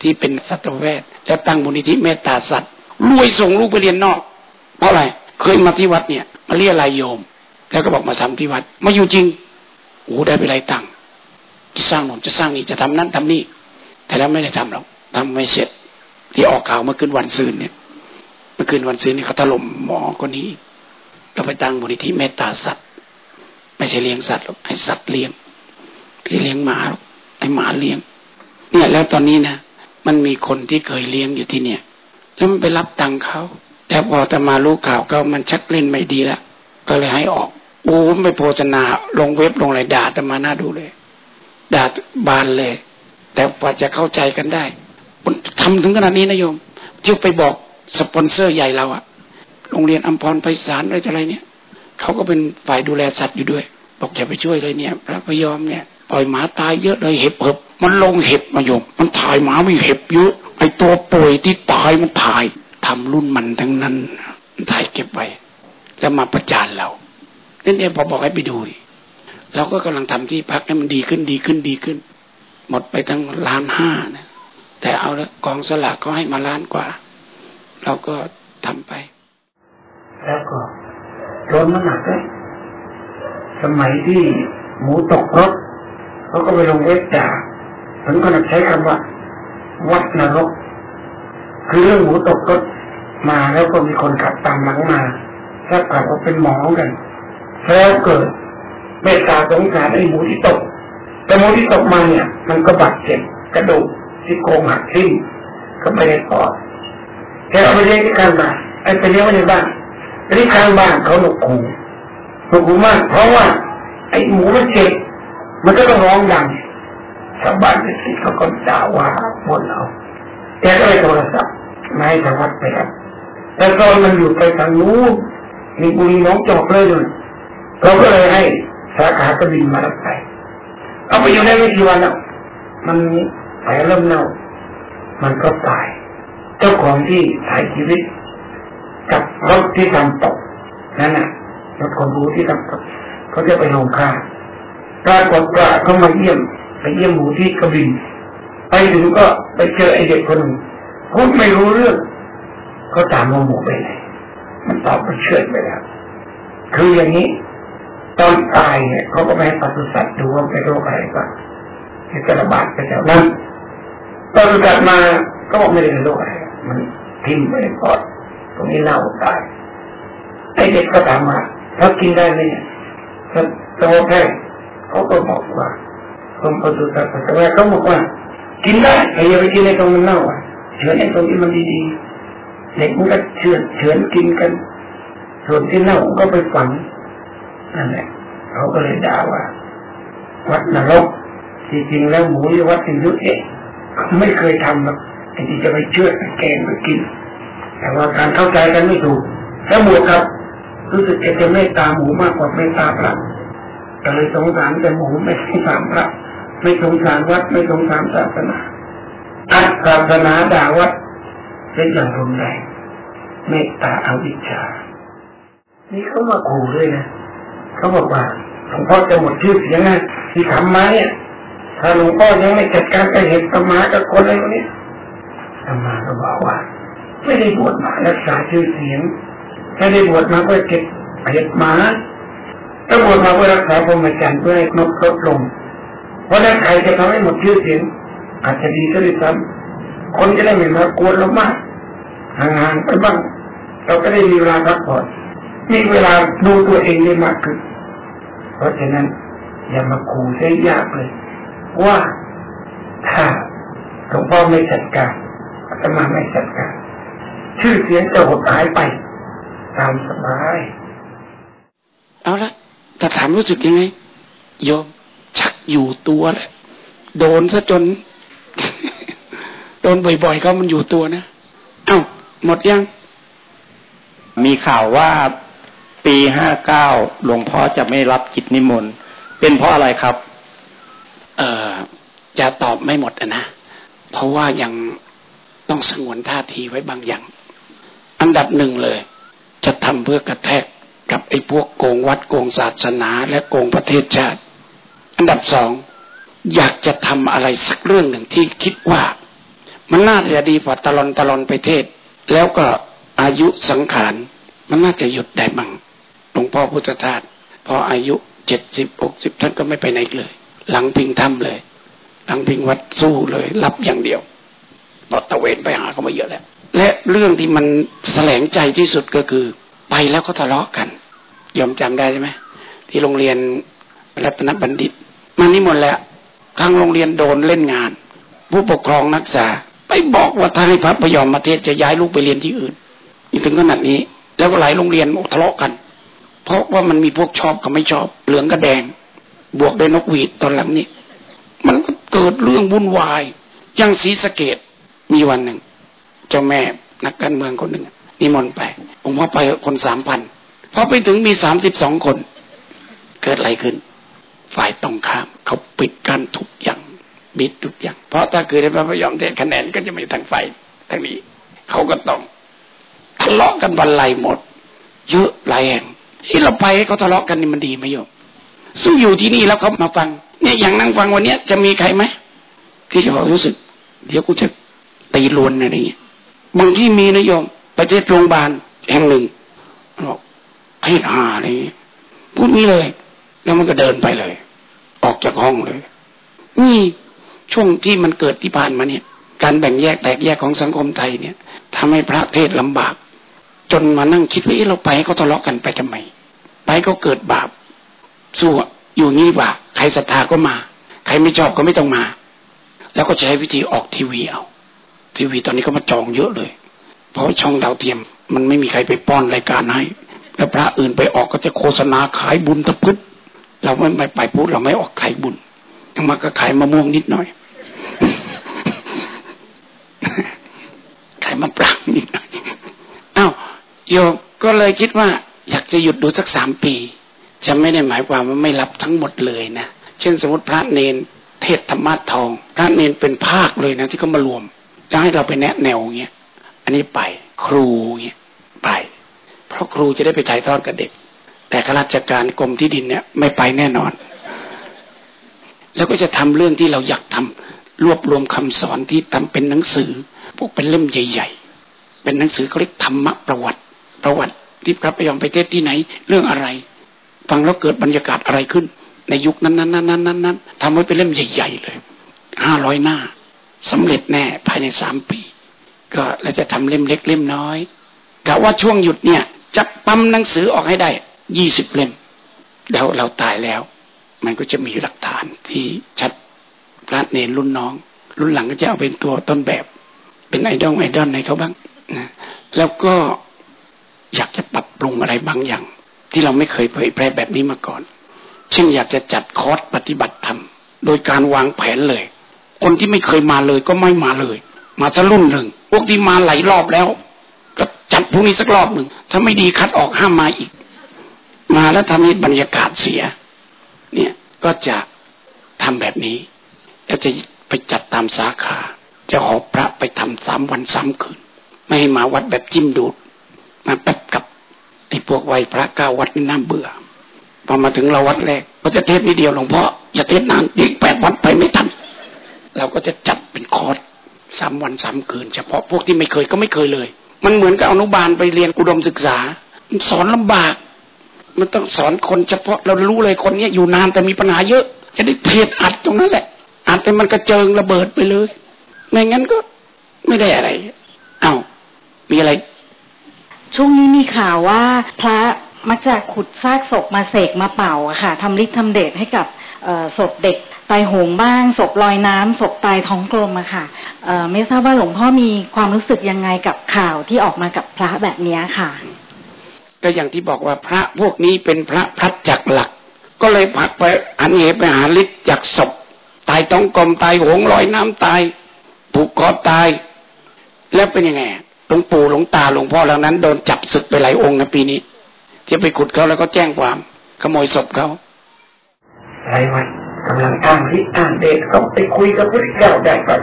ที่เป็นสัตวแพทย์แล้วตั้งมูลนิธิเมตตาสัตว์รวยส่งลูกไปเรียนนอก เพราะอะไรเคยมาที่วัดเนี่ย มาเรียรายโยม แล้วก็บอกมาทำที่วัด มาอยู่จริงโอ้ได้ไปไรตังจะสร้างหนุนจะสร้างนี่จะทำนั้นทำนี่ แต่แล้วไม่ได้ทำหรอกทำไม่เสร็จ ที่ออกข่าวเมื่อคืนวันซืนเนี่ยเมื่อคืนวันซืนนี่เขาถล่มหมอคนนี้ก็ไปตั้งมูลนิธิเมตตาสัตว์ ไม่ใช่เลี้ยงสัตว์หรอกให้สัตว์เลี้ยงไม่ใช่เลี้ยงหมาหรอกให้หมาเลี้ยง เนี่ยแล้วตอนนี้นะมันมีคนที่เคยเลี้ยงอยู่ที่เนี่ย แล้วมันไปรับตังค์เขาแต่พอจะมารู้ข่าวก็มันชักเล่นไม่ดีล้วก็เลยให้ออก อ้ไม่โฆษณาลงเว็บลงอะไรด่าแต่มาน่าดูเลย ด่าบานเลย แต่กว่าจะเข้าใจกันได้ทำถึงขนาดนี้นะโยมเที่ยวไปบอกสปอนเซอร์ใหญ่เราอะโรงเรียนอัมพรไพศาลอะไรอะไรเนี่ยเขาก็เป็นฝ่ายดูแลสัตว์อยู่ด้วย บอกอย่าไปช่วยเลยเนี่ย พระพยอมเนี่ยปล่อยหมาตายเยอะเลยเห็บเห็บมันลงเห็บมาโยม มันถ่ายหมาไม่เห็บเยอะไอตัวป่วยที่ตายมันถ่ายทำรุ่นมันทั้งนั้นถ่ายเก็บไว้ แล้วมาประจานเรา นั่นเองพอบอกให้ไปดูเราก็กำลังทำที่พักให้มันดีขึ้นดีขึ้นดีขึ้น หมดไปตั้งล้านห้านะแต่เอาละกองสลากก็ให้มาล้านกว่า เราก็ทำไป แล้วก็โดนมันหนักเลยสมัยที่หมูตกรถเขาก็ไปลงเว็บจ่าถึงขนาดใช้คำว่า วัดนรก คือเรื่องหมูตกรถมาแล้วก็มีคนขับตามหลังมาถ้าขับว่าเป็นหมอกัน แล้วเกิดเมตตาสงสารไอ้หมูที่ตก แต่หมูที่ตกมาเนี่ย มันก็บาดเจ็บกระดูกที่โครงหักทิ่มก็ไม่ได้ปอดแกเอาไปเลี้ยงที่ข้างบ้านไอ้ไปเลี้ยงไว้ในบ้านที่ข้างบ้านเขาหนกหูหนกหูมากเพราะว่า ไอ้หมูมันเจ็บมันก็ต้องร้องดังชาวบ้านไปสิเขาก็ด่าว่าบนเราแกก็เลยโทรศัพท์มาให้ทางวัดไปครับแต่ตอนมันอยู่ไปทางนู้นมีบุรีน้องจอกเลยเลย เขาก็เลยให้สาขากระบินมารับไป เอาไปอยู่ได้ไม่กี่วันแล้วมันแผลเริ่มเน่า มันก็ตาย เจ้าของที่ถ่ายชีวิต กับรถที่ทำตกนั่นน่ะรถคนรู้ที่ทำตกเขาจะไปลงค่าปรากฏว่าเขามาเยี่ยมไปเยี่ยมหมูที่กระบิน ไปถึงก็ไปเจอไอเด็กคนหนึ่งพูดไม่รู้เรื่องเขาถามว่าหมูไปไหนมันตอบว่าเชื่อไปแล้ว คืออย่างนี้ ตอนตายเนี่ยเขาก็ไม่ให้ปศุสัตว์ดูว่าเป็นโรคอะไรบ้างที่จะระบาดไปแถวนั้นตอนกลับมาก็บอกไม่ได้เป็นโรคอะไร มันทิ่มไปในปอดตรงนี้เน่าตายไอเด็กก็ถามว่าเขากินได้ไหมเนี่ยถ้าโตแค่เขาก็บอกว่ากรมปศุสัตว์แต่ว่าเขาบอกว่า กินได้แต่อย่าไปกินในตรงมันเน่าอะเฉือนในตรงที่มันดีๆเด็กมันก็เฉือนเฉือนกินกัน ส่วนที่เน่าก็ไปฝัง นั่นแหละเขาก็เลยด่าว่า วัดนรกจริงๆแล้วหมูที่วัดสิยุเองไม่เคยทำหรอกที่จะไปเชื่อแกงไปกิน แต่ว่าการเข้าใจกันไม่ถูกแล้วหมูครับ รู้สึกจะเมตตาหมูมากกว่าเมตตาพระก็เลยสงสารแต่หมูไม่สงสารพระไม่สงสารวัดไม่สงสารศาสนาอัศาสนาด่าวัดเป็นอย่างรุนแรงเมตตาอาวิชชานี่เขามาขู่ด้วยนะ เขาบอกว่าหลวงพ่อจะหมดชื่อเสียงนะที่ทำมาเนี่ย ถ้าหลวงพ่อยังไม่จัดการไปเห็นตมากับคนอะไรพวกนี้ตมาก็บอกว่า ไม่ได้บวชมารักษาชื่อเสียงไม่ได้บวชมาเพื่อเก็บเห็ดมาถ้าบวชมาเพื่อรักษาพรหมจรรย์เพื่อให้นกลดลง เพราะนั้นใครจะทำให้หมดชื่อเสียงอาจจะดีก็ได้ซ้ำคนจะได้ไม่มากวนเรามากห่างๆไปบ้าง เราก็ได้มีเวลาพักผ่อนมีเวลาดูตัวเองได้มากขึ้น เพราะฉะนั้นอย่ามาขู่ใช้ยากเลย ว่าถ้าหลวงพ่อไม่จัดการอาตมาไม่จัดการ ชื่อเสียงจะหดหายไป ตามสบาย เอาละถ้าถามรู้สึกยังไง โยมชักอยู่ตัวแหละโดนซะจน โดนบ่อยๆเขามันอยู่ตัวนะ เอ้า หมดยัง มีข่าวว่า ปีห้าเก้าหลวงพ่อจะไม่รับกิจนิมนต์เป็นเพราะอะไรครับ เอ่อจะตอบไม่หมดนะ เพราะว่ายังต้องสงวนท่าทีไว้บางอย่าง อันดับหนึ่งเลย จะทำเพื่อกระแทกกับไอ้พวกโกงวัดโกงศาสนาและโกงประเทศชาติ อันดับสองอยากจะทำอะไรสักเรื่องหนึ่งที่คิดว่า มันน่าจะดีกว่าตลอนตลอนไปเทศ แล้วก็อายุสังขาร มันน่าจะหยุดได้บ้าง งพ่อพุทธทาสพออายุเจ็ดสิบหกสิบท่านก็ไม่ไปไหนเลย หลังพิงถ้ำเลย หลังพิงวัดสู้เลย รับอย่างเดียวพอตะเวนไปหาเขามาเยอะแล้วและเรื่องที่มันแสลงใจที่สุดก็คือ ไปแล้วก็ทะเลาะกันยอมจำได้ใช่ไหมที่โรงเรียนรัตนบัณฑิตมันนี่หมดแล้วทางโรงเรียนโดนเล่นงาน ผู้ปกครองนักศึกษาไปบอกว่าถ้าให้พระพยอมมาเทศจะย้ายลูกไปเรียนที่อื่นถึงขนาดนี้ แล้วก็หลายโรงเรียนทะเลาะกัน เพราะว่ามันมีพวกชอบกับไม่ชอบ เหลืองกับแดง บวกด้วยนกหวีดตอนหลังนี้มันก็เกิดเรื่องวุ่นวายย่างศรีสะเกดมีวันหนึ่ง เจ้าแม่นักการเมืองคนหนึ่งนิมนต์ไปผมว่าไปคนสามพันพอไปถึงมีสามสิบสองคน เกิดอะไรขึ้น ฝ่ายตรงข้าม เขาปิดกั้นทุกอย่างบิดทุกอย่าง เพราะถ้าเกิดพระพยอมเทศคะแนนก็จะไม่ทางฝ่ายทางนี้ เขาก็ต้องทะเลาะกันบรรลัยหมด เยอะหลายแห่ง ที่เราไปเขาทะเลาะกันนี่มันดีไหมโยมสู้อยู่ที่นี่แล้วเขามาฟัง เนี่ยอย่างนั่งฟังวันเนี้ยจะมีใครไหมที่จะบอกรู้สึก เดี๋ยวกูจะตีลวนอะไรเงี้ยบางที่มีนะโยมประเทศโรงพยาบาลแห่งหนึ่งบอกเทศหาอะไรเงี้ยพูดนี้เลย แล้วมันก็เดินไปเลย ออกจากห้องเลยนี่ช่วงที่มันเกิดที่ผ่านมาเนี่ย การแบ่งแยกแตกแยกของสังคมไทยเนี่ยทำให้พระเทศลำบาก จนมานั่งคิดว่าเราไปเขาทะเลาะกันไปทำไม ไปเขาเกิดบาป สู้อยู่นี่ว่าใครศรัทธาก็มา ใครไม่ชอบก็ไม่ต้องมา แล้วก็ใช้วิธีออกทีวีเอา ทีวีตอนนี้ก็มาจองเยอะเลย เพราะช่องดาวเทียม มันไม่มีใครไปป้อนรายการให้แล้วพระอื่นไปออกก็จะโฆษณาขายบุญตะพึดเราไม่ไปไปพูดเราไม่ออกขายบุญยังมาก็ขายมะม่วงนิดหน่อยขายมะปรางนิดหน่อย โยก็เลยคิดว่า อยากจะหยุดดูสักสามปี จะไม่ได้หมายความว่าไม่รับทั้งหมดเลยนะ เช่นสมมติพระเนนเทศธรรมะทอง พระเนนเป็นภาคเลยนะ ที่เขามารวมจะให้เราไปแนะแนวเงี้ย อันนี้ไปครูเงี้ยไป เพราะครูจะได้ไปถ่ายทอดกับเด็ก แต่ข้าราชการกรมที่ดินเนี่ยไม่ไปแน่นอน แล้วก็จะทำเรื่องที่เราอยากทำรวบรวมคำสอนที่ทำเป็นหนังสือ พวกเป็นเล่มใหญ่ ๆ เป็นหนังสือเขาเรียกธรรมะประวัติ ประวัติที่พระพยอมไปเทศที่ไหน เรื่องอะไร ฟังแล้วเกิดบรรยากาศอะไรขึ้น ในยุคนั้นนั้นนั้นนั้นนั้นทำไว้เป็นเล่มใหญ่ๆเลยห้าร้อยหน้าสำเร็จแน่ภายในสามปี ก็เราจะทำเล่มเล็กเล่มน้อยกะว่าช่วงหยุดเนี่ย จะปั๊มหนังสือออกให้ได้ยี่สิบเล่มแล้วเราตายแล้ว มันก็จะมีหลักฐานที่ชัดพระเนรรุ่นน้อง รุ่นหลังก็จะเอาเป็นตัวต้นแบบ เป็นไอดอลไอดอลในเขาบ้างนะแล้วก็ อยากจะปรับปรุงอะไรบางอย่าง ที่เราไม่เคยเผยแพร่แบบนี้มาก่อน เช่นอยากจะจัดคอร์สปฏิบัติธรรมโดยการวางแผนเลย คนที่ไม่เคยมาเลยก็ไม่มาเลย มาสักรุ่นหนึ่งพวกที่มาหลายรอบแล้ว ก็จัดพวกนี้สักรอบหนึ่งถ้าไม่ดีคัดออกห้ามมาอีก มาแล้วทำให้บรรยากาศเสีย เนี่ยก็จะทำแบบนี้ แล้วจะไปจัดตามสาขา จะหอบพระไปทำสามวันสามคืน ไม่ให้มาวัดแบบจิ้มดูด มาแป๊บกับไอ้พวกวัยพระเก้าวัดนี่น่าเบื่อ พอมาถึงเราวัดแรกก็จะเทศนิดเดียวหลวงพ่ออย่าเทศนานอีกแปดวันไปไม่ทันเราก็จะจัดเป็นคอร์สสามวันสามคืน เฉพาะพวกที่ไม่เคยก็ไม่เคยเลย มันเหมือนกับอนุบาลไปเรียนอุดมศึกษา สอนลำบาก มันต้องสอนคนเฉพาะเรารู้เลยคนเนี้ยอยู่นานแต่มีปัญหาเยอะ จะได้เทศอัดตรงนั้นแหละอัดแต่มันกระเจิงระเบิดไปเลย ไม่งั้นก็ไม่ได้อะไร เอา้ามีอะไร ช่วงนี้มีข่าวว่าพระมักจะขุดซากศพมาเสกมาเป่าอะค่ะทำฤทธิ์ทำเดชให้กับศพเด็กตายโหงบ้างศพลอยน้ำศพตายท้องกลมอะค่ะไม่ทราบว่าหลวงพ่อมีความรู้สึกยังไงกับข่าวที่ออกมากับพระแบบนี้ค่ะ ก็อย่างที่บอกว่าพระพวกนี้เป็นพระพัดจักหลัก ก็เลยผักไปอันเหไปหาฤทธิ์จากศพตายท้องกลมตายโหงลอยน้ำตายผูกคอตาย แล้วเป็นยังไง หลวงปู่หลวงตาหลวงพ่อเหล่านั้นโดนจับศึกไปหลายองค์นะปีนี้ที่ไปขุดเขาแล้วก็แจ้งความ ขโมยศพเขาหลายวันกำลังอ้างฤทธิ์อ้างเดชเขาไปคุยกับพระเจ้าได้ก่อน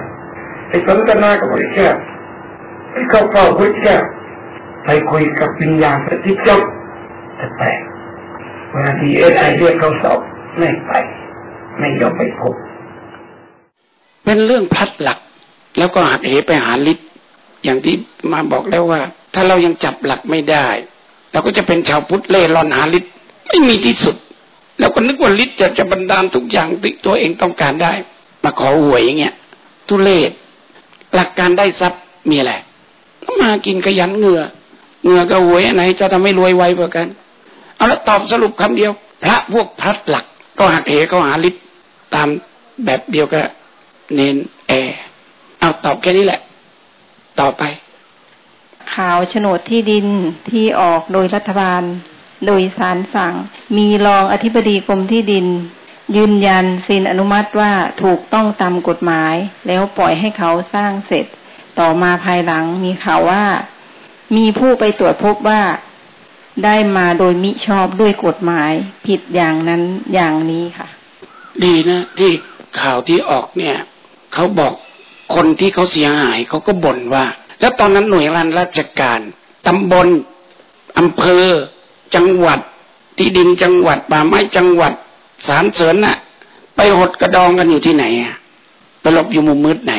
ไปสนทนากับพระเจ้าไปเข้าเฝ้าพระเจ้าไปคุยกับวิญญาณพระทิจบแต่แปลกเวลาดีเอสไอเรียกเขาสอบไม่ไป ไม่ยอมไปพบเป็นเรื่องพลัดหลัก แล้วก็หักเหไปหาฤทธิ์ อย่างที่มาบอกแล้วว่า ถ้าเรายังจับหลักไม่ได้เราก็จะเป็นชาวพุทธเล่ร่อนหาฤทธิ์ไม่มีที่สุดแล้วก็นึกว่าฤทธิ์จะจะบันดาลทุกอย่างที่ตัวเองต้องการได้ มาขอหวยอย่างเงี้ยทุเลศหลักการได้ทรัพย์มีอะไรมากินขยันเหงื่อเหงื่อกับหวยไหนจะทำให้รวยไวกว่ากัน เอาแล้วตอบสรุปคำเดียว พระพวกพลัดหลัก ก็หักเหเขาหาฤทธิ์ตามแบบเดียวกับเนนแอเอาตอบแค่นี้แหละ ต่อไป ข่าวโฉนดที่ดินที่ออกโดยรัฐบาล โดยสารสั่ง มีรองอธิบดีกรมที่ดิน ยืนยันสินอนุมัติว่าถูกต้องตามกฎหมาย แล้วปล่อยให้เขาสร้างเสร็จ ต่อมาภายหลังมีข่าวว่า มีผู้ไปตรวจพบว่าได้มาโดยมิชอบด้วยกฎหมายผิดอย่างนั้นอย่างนี้ค่ะ ดีนะที่ข่าวที่ออกเนี่ย เขาบอก คนที่เขาเสียหายเขาก็บ่นว่า แล้วตอนนั้นหน่วยงานราชการตำบลอำเภอ จังหวัด ที่ดินจังหวัดป่าไม้จังหวัด สารเสริญน่ะ ไปหดกระดองกันอยู่ที่ไหนอะไปหลบอยู่มุมมืดไหน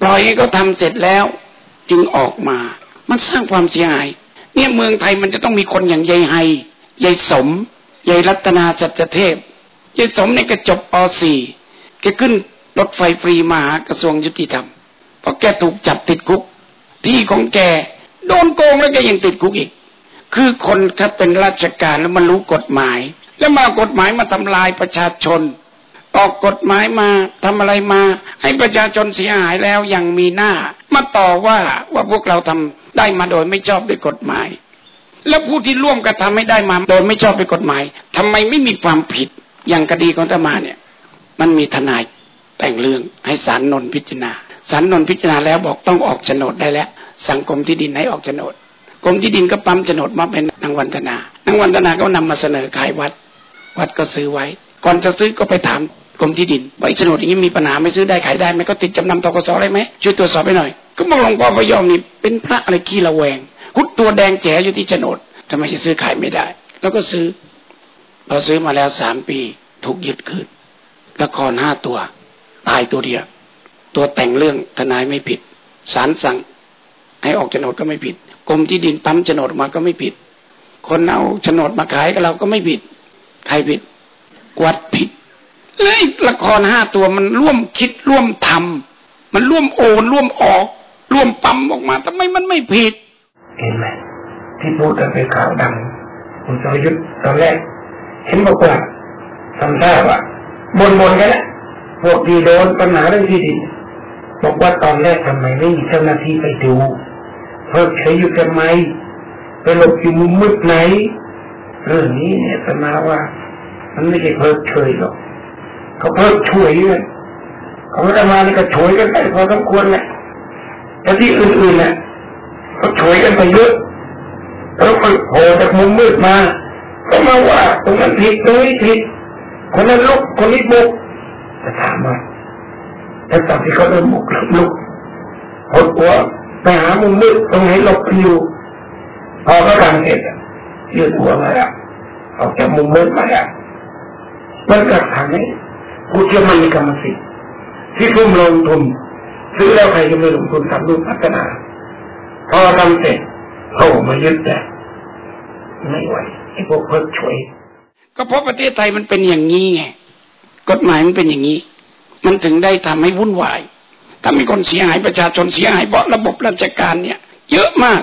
ปล่อยให้เขาทาเสร็จแล้ว จึงออกมา มันสร้างความเสียหาย เนี่ยเมืองไทยมันจะต้องมีคนอย่างยายไฮยายสมยายรัตนาจัตเทพยายสมเนี่ยก็จบป .4 แกขึ้น รถไฟฟรีมาหากระทรวงยุติธรรมเพราะแกถูกจับติดคุก ที่ของแกโดนโกงแล้วแกยังติดคุกอีก คือคนถ้าเป็นราชการแล้วมันรู้กฎหมาย แล้วมากฎหมายมาทำลายประชาชน ออกกฎหมายมาทำอะไรมา ให้ประชาชนเสียหายแล้วยังมีหน้า มาต่อว่าว่าพวกเราทำได้มาโดยไม่ชอบด้วยกฎหมาย แล้วผู้ที่ร่วมกระทำให้ได้มาโดยไม่ชอบด้วยกฎหมายทำไมไม่มีความผิดอย่างคดีของตมาเนี่ย มันมีทนาย แต่งเรื่องให้ศาลนนพิจารณาศาลนนพิจารณาแล้วบอกต้องออกโฉนดได้แล้ว สังคมที่ดินให้ออกโฉนดกรมที่ดินก็ปั๊มโฉนดมาเป็นนางวันธนานางวันธนาก็นำมาเสนอขายวัด วัดก็ซื้อไว้ ก่อนจะซื้อก็ไปถามกรมที่ดินใบโฉนดอย่างนี้มีปัญหาไม่ซื้อได้ขายได้ไหมก็ติดจำนำตกสได้ไหมช่วยตรวจสอบไปหน่อย ก็บอกหลวงพ่อพยอมนี่เป็นพระอะไรขี้ระแวง คุดตัวแดงแจ๋อยู่ที่โฉนดทำไมจะซื้อขายไม่ได้ แล้วก็ซื้อพอซื้อมาแล้วสามปีถูกยึดคืนละครห้าตัว ตายตัวเดียว ตัวแต่งเรื่องทนายไม่ผิดศาลสั่ง ให้ออกโฉนดก็ไม่ผิดกรมที่ดินปั๊มโฉนดมาก็ไม่ผิด คนเอาโฉนดมาขายกับเราก็ไม่ผิด ใครผิดวัดผิดเลยละครห้าตัวมันร่วมคิดร่วมทำมันร่วมโอนร่วมออก ร่วมปั๊มออกมาทำไมมันไม่ผิด เห็นไหมที่พูดกันเป็นข่าวดังคุณสรยุทธ์ตอนแรกเห็นบอกว่าทำได้ว่าบนบนกันแหละ พวกที่โดนปัญหาเรื่องที่ดินบอกว่าตอนแรกทำไมไม่มีเจ้าหน้าที่ไปดูเพิกเฉยอยู่ทำไมไปหลบอยู่มุมมืดไหนเรื่องนี้เนี่ยสมาว่า มันไม่ใช่เพิกเฉยหรอกเขาเพิกช่วยเลยเขาจะมานี่ก็ช่วยกันไปพอสมควรแหละแต่ที่อื่นๆน่ะเขาช่วยกันไปเยอะแล้วก็โผล่จากมุมมืดมา ก็มาว่าตรงนั้นผิดตรงนี้ผิดคนนั้นลุกคนนี้บุก จะถามว่าถ้าตอนที่เขาเริ่มบุกลุกหดหัวไปหามุมมืดตรงไหนหลบอยู่พอเขาทำเสร็จยืดหัวมาแล้วออกจากมุมมืดมาแล้วมันก็ทำให้ผู้เชื่อมันในกรรมสิทธิ์ที่ทุ่มลงทุนซื้อแล้วใครจะไม่ลงทุนทำรูปพัฒนา พอทำเสร็จเขามายึดแต่ไม่ไหวไอ้พวกเพิกช่วย ก็เพราะประเทศไทยมันเป็นอย่างนี้ไง กฎหมายมันเป็นอย่างนี้ มันถึงได้ทำให้วุ่นวายถ้ามีคนเสียหายประชาชนเสียหายเพราะระบบราชการเนี่ย เยอะมาก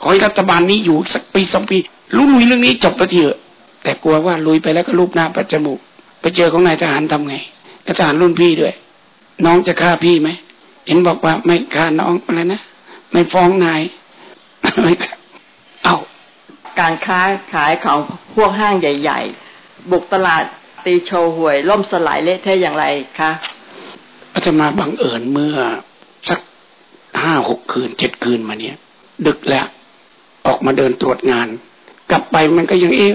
ขอให้รัฐบาลนี้อยู่สักปีสองปีรู้ลุยเรื่องนี้จบไปเถอะแต่กลัวว่าลุยไปแล้วก็รูปหน้าประจมูก ไปเจอของนายทหารทำไงทหารรุ่นพี่ด้วย น้องจะฆ่าพี่ไหมเห็นบอกว่าไม่ฆ่าน้องอะไรนะไม่ฟ้องนายไม่เอาการค้าขายของพวกห้างใหญ่ ๆ บุกตลาด ตีโชว์หวย ล่มสลายเละเทะอย่างไรคะอาตมาบังเอิญเมื่อสักห้าหกคืนเจ็ดคืนมาเนี่ย ดึกแล้ว ออกมาเดินตรวจงาน กลับไปมันก็ยังเอ๊ะ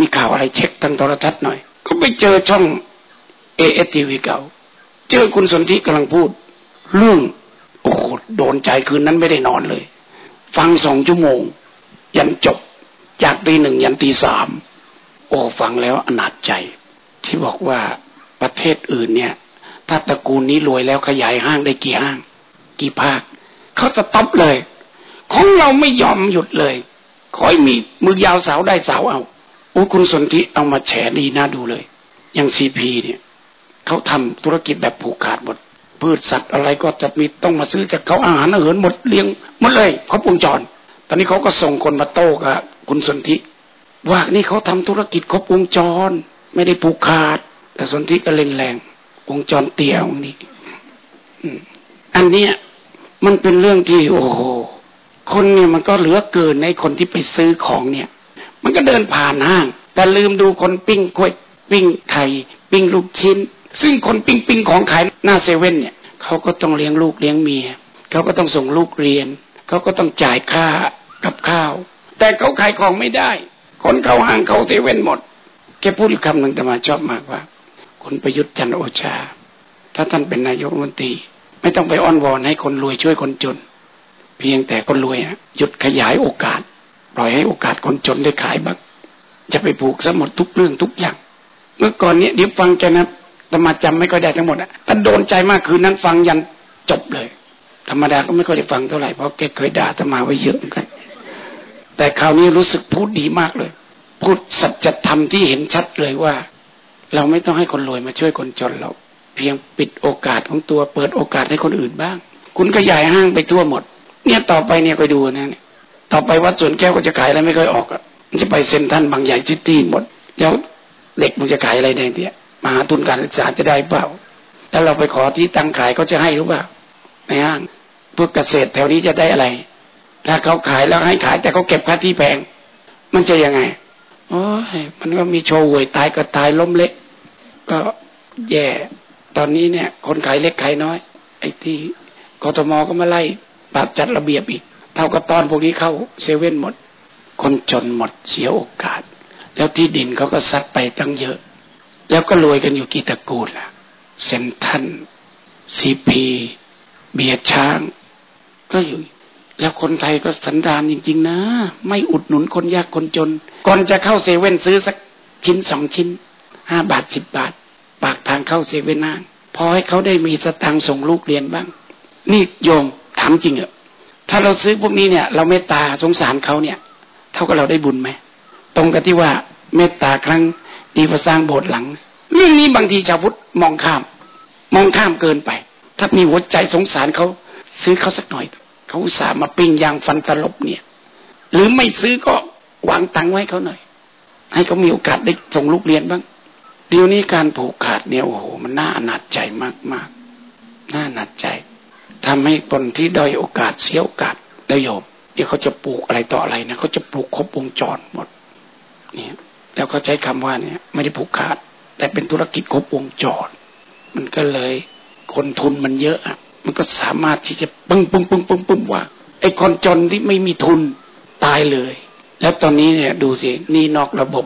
มีข่าวอะไรเช็คทางโทรทัศน์หน่อย ก็ไปเจอช่องเอเอสทีวีเก่า เจอคุณสนธิกำลังพูด เรื่องโดนใจคืนนั้นไม่ได้นอนเลย ฟังสองชั่วโมง ยันจบจากตีหนึ่งยันตีสามโอ้ฟังแล้วอนาจใจ ที่บอกว่าประเทศอื่นเนี่ย ถ้าตระกูลนี้รวยแล้วขยายห้างได้กี่ห้าง กี่ภาคเขาจะต๊อปเลย ของเราไม่ยอมหยุดเลย ขอให้มีมือยาวสาวได้สาวเอาโอ้คุณสนธิเอามาแฉดีน่าดูเลย อย่างซีพีเนี่ยเขาทำธุรกิจแบบผูกขาดหมดพืชสัตว์อะไรก็จะมีต้องมาซื้อจากเขาอาหารอาหารหมดเลี้ยงหมดเลยเขาปวงจร ตอนนี้เขาก็ส่งคนมาโต้กับคุณสนธิว่านี่เขาทำธุรกิจครบวงจร ไม่ได้ผูกขาด แต่สนธิก็เล่นแรงวงจรเตี่ยวนี่อันเนี้ยมันเป็นเรื่องที่โอ้โหคนเนี่ยมันก็เหลือเกินในคนที่ไปซื้อของเนี่ย มันก็เดินผ่านห้าง แต่ลืมดูคนปิ้งกล้วยปิ้งไข่ปิ้งลูกชิ้น ซึ่งคนปิ้งปิ้งของขายหน้าเซเว่นเนี่ยเขาก็ต้องเลี้ยงลูกเลี้ยงเมียเขาก็ต้องส่งลูกเรียนเขาก็ต้องจ่ายค่ากับข้าว แต่เขาขายของไม่ได้ คนเข้าห้างเขาเซเว่นหมด แกพูดคำหนึ่งแต่มาชอบมากว่า คุณประยุทธ์จันโอชา ถ้าท่านเป็นนายกรัฐมนตรี ไม่ต้องไปอ้อนวอนให้คนรวยช่วยคนจน เพียงแต่คนรวยหยุดขยายโอกาส ปล่อยให้โอกาสคนจนได้ขายบ้างจะไปผูกสมดทุกเรื่องทุกอย่าง เมื่อก่อนเนี้ยเดี๋ยวฟังแกนะธรรมาจำไม่ค่อยได้ทั้งหมดอะแต่โดนใจมากคืนนั้นฟังยันจบเลย ธรรมดาก็ไม่ค่อยได้ฟังเท่าไหร่เพราะแกเคยด่าธรรมาไว้เยอะเหมือนกันแต่คราวนี้รู้สึกพูดดีมากเลย พูดสัจธรรมที่เห็นชัดเลยว่า เราไม่ต้องให้คนรวยมาช่วยคนจนเราเพียงปิดโอกาสของตัวเปิดโอกาสให้คนอื่นบ้าง คุณก็ยายห้างไปทั่วหมด เนี่ยต่อไปเนี่ยไปดูนะเนี่ยต่อไปวัดสวนแก้วก็จะขายอะไรไม่ค่อยออกอะมันจะไปเซ็นท่านบางใหญ่ซิตี้หมด แล้วเด็กมันจะขายอะไรแดงเนี่ยมหาทุนการศึกษาจะได้เปล่าถ้าเราไปขอที่ตั้งขายเขาจะให้หรือเปล่าในห้างพวกเกษตรแถวนี้จะได้อะไร ถ้าเขาขายแล้วให้ขายแต่เขาเก็บค่าที่แพง มันจะยังไง โอ้ยมันก็มีโชว์หวยตายก็ตายล้มเละก็แย่ ตอนนี้เนี่ย คนขายเล็กขายน้อย ไอ้ที่กทมก็มาไล่ปรับจัดระเบียบอีก เท่ากับตอนพวกนี้เข้าเซเว่นหมด คนจนหมดเสียโอกาส แล้วที่ดินเขาก็ซัดไปตั้งเยอะ แล้วก็รวยกันอยู่กี่ตระกูลล่ะเซนทันซีพี เบียร์ช้าง ก็อยู่ แล้วคนไทยก็สันดานจริง ๆ นะ ไม่อุดหนุนคนยากคนจน ก่อนจะเข้าเซเว่นซื้อสักชิ้นสองชิ้นห้าบาทสิบบาท ปากทางเข้าเซเว่นน่างพอให้เขาได้มีสตางค์ส่งลูกเรียนบ้าง นี่โยมถามจริงเหรอถ้าเราซื้อพวกนี้เนี่ย เราเมตตาสงสารเขาเนี่ย เท่ากับเราได้บุญไหมตรงกับที่ว่าเมตตาครั้งดีกว่าสร้างโบสถ์หลังเรื่องนี้บางทีชาวพุทธมองข้าม มองข้ามเกินไป ถ้ามีหัวใจสงสารเขาซื้อเขาสักหน่อย เขาสามาปิ้งยางฟันตลบเนี่ย หรือไม่ซื้อก็วางตังไว้เขาหน่อย ให้เขามีโอกาสได้ส่งลูกเรียนบ้างเดี๋ยวนี้การผูกขาดเนี่ยโอ้โหมันน่าอนาจใจมากๆน่าอนาจใจทำให้คนที่ด้อยโอกาสเสียโอกาสได้โยมเดี๋ยวเขาจะปลูกอะไรต่ออะไรนะเขาจะปลูกครบวงจรหมด เนี่ยแล้วเขาใช้คำว่าเนี่ย ไม่ได้ผูกขาด แต่เป็นธุรกิจครบวงจร มันก็เลยคนทุนมันเยอะอะ มันก็สามารถที่จะปึ้งปึ้งปึ้งปึ้งปึ้งว่าไอ้คนจนที่ไม่มีทุนตายเลย แล้วตอนนี้เนี่ย ดูสินี่นอกระบบ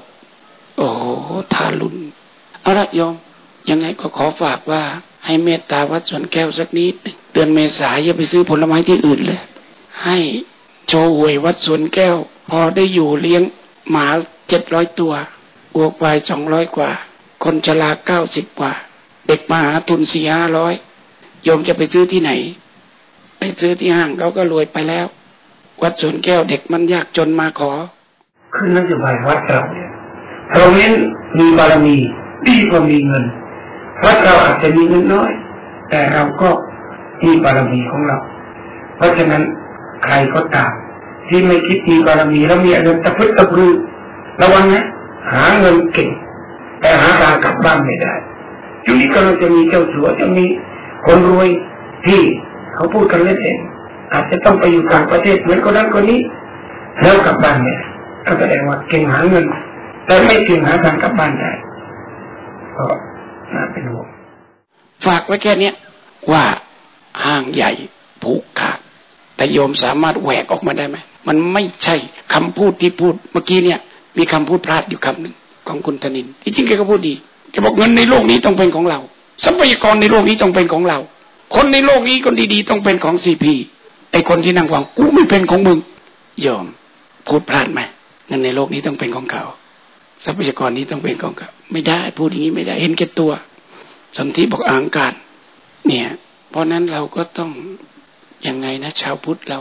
โอ้โหทารุณเอาละโยมยังไงก็ขอฝากว่า ให้เมตตาวัดสวนแก้วสักนิดเดือนเมษาอย่าไปซื้อผลไม้ที่อื่นเลย ให้โชว์หวยวัดสวนแก้ว พอได้อยู่เลี้ยงหมาเจ็ดร้อยตัวอวกวายสองร้อยกว่า คนชราเก้าสิบกว่า เด็กมหาทุนสี่ห้าร้อย โยมจะไปซื้อที่ไหน ไปซื้อที่ห้างเขาก็รวยไปแล้ว วัดสวนแก้วเด็กมันยากจนมาขอคือนโยบายวัดเราเนี่ยเราเน้นมีบารมีดีกว่ามีเงินวัดเราอาจจะมีเงินน้อย แต่เราก็มีบารมีของเรา เพราะฉะนั้นใครก็ตามที่ไม่คิดมีบารมีแล้วมีเงินตะพึดตะพือระวังนะหาเงินเก่ง แต่หาทางกลับบ้านไม่ได้ยุคนี้ก็เราจะมีเจ้าสัวจะมี คนรวยที่เขาพูดกันเล่นเองอาจจะต้องไปอยู่ต่างประเทศเหมือนคนนั้นคนนี้ แล้วกลับบ้านเนี่ยก็แสดงว่าเก่งหาเงิน แต่ไม่เก่งหาทางกลับบ้านได้ก็น่าเป็นห่วงฝากไว้แค่เนี้ยว่าห้างใหญ่ผูกขาดแต่โยมสามารถแหวกออกมาได้ไหมมันไม่ใช่คำพูดที่พูดเมื่อกี้เนี่ย มีคำพูดพลาดอยู่คำหนึ่งของคุณธนิน ที่จริงแกก็พูดดีแกบอกเงินในโลกนี้ต้องเป็นของเรา ทรัพยากรในโลกนี้ต้องเป็นของเรา คนในโลกนี้คนดีๆ ต้องเป็นของซีพีไอคนที่นั่งฟังกูไม่เป็นของมึงยอมพูดพลาดไหมนั่นในโลกนี้ต้องเป็นของเขาทรัพยากรนี้ต้องเป็นของเขาไม่ได้พูดอย่างนี้ไม่ได้เห็นแก่ตัวสันติบอกอ่างการเนี่ย เพราะนั้นเราก็ต้องยังไงนะ ชาวพุทธเรา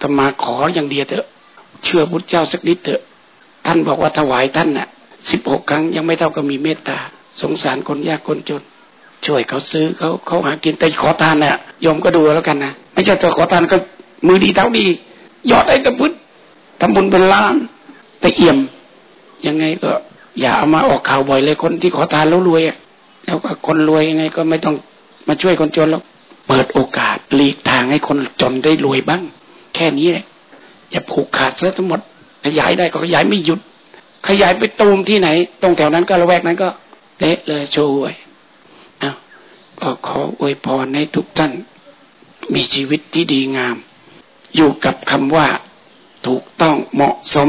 ตมาขออย่างเดียวเถอะ เชื่อพุทธเจ้าสักนิดเถอะ ท่านบอกว่าถวายท่านน่ะสิบหกครั้งยังไม่เท่ากับมีเมตตา สงสารคนยากคนจน ช่วยเขาซื้อเขาเขาหากินแต่ขอทานน่ะยอมก็ดูแล้วกันนะไม่ใช่ตัวขอทานก็มือดีเท่าดียอดไอ้กระพุทธทำบุญเป็นล้านแต่เอี่ยม ยังไงก็ อย่าเอามาออกข่าวบ่อยเลยคนที่ขอทานแล้วรวยแล้วก็คนรวยยังไงก็ไม่ต้องมาช่วยคนจนแล้วเปิดโอกาสหลีกทางให้คนจนได้รวยบ้าง แค่นี้แหละอย่าผูกขาดซะทั้งหมดขยายได้ก็ขยายไม่หยุด ขยายไปตูมที่ไหน ตรงแถวนั้นก็ระแวกนั้นก็เละเลยช่วย ก็ขออวยพรให้ทุกท่าน มีชีวิตที่ดีงาม อยู่กับคำว่า ถูกต้องเหมาะสม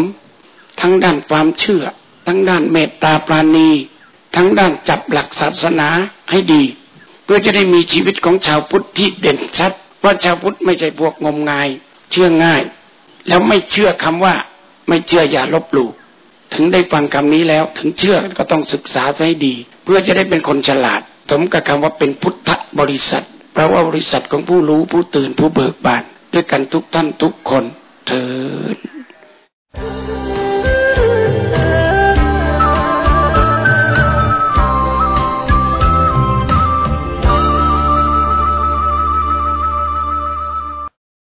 ทั้งด้านความเชื่อ ทั้งด้านเมตตาปราณี ทั้งด้านจับหลักศาสนาให้ดี เพื่อจะได้มีชีวิตของชาวพุทธที่เด่นชัดว่าชาวพุทธไม่ใช่พวกงมงาย เชื่อง่าย แล้วไม่เชื่อคำว่า ไม่เชื่ออย่าลบหลู่ถึงได้ฟังคำนี้แล้ว ถึงเชื่อก็ต้องศึกษาให้ดี เพื่อจะได้เป็นคนฉลาด สมกับคำว่าเป็นพุทธบริษัทเพราะว่าบริษัทของผู้รู้ผู้ตื่นผู้เบิกบานด้วยกันทุกท่านทุกคนเถิด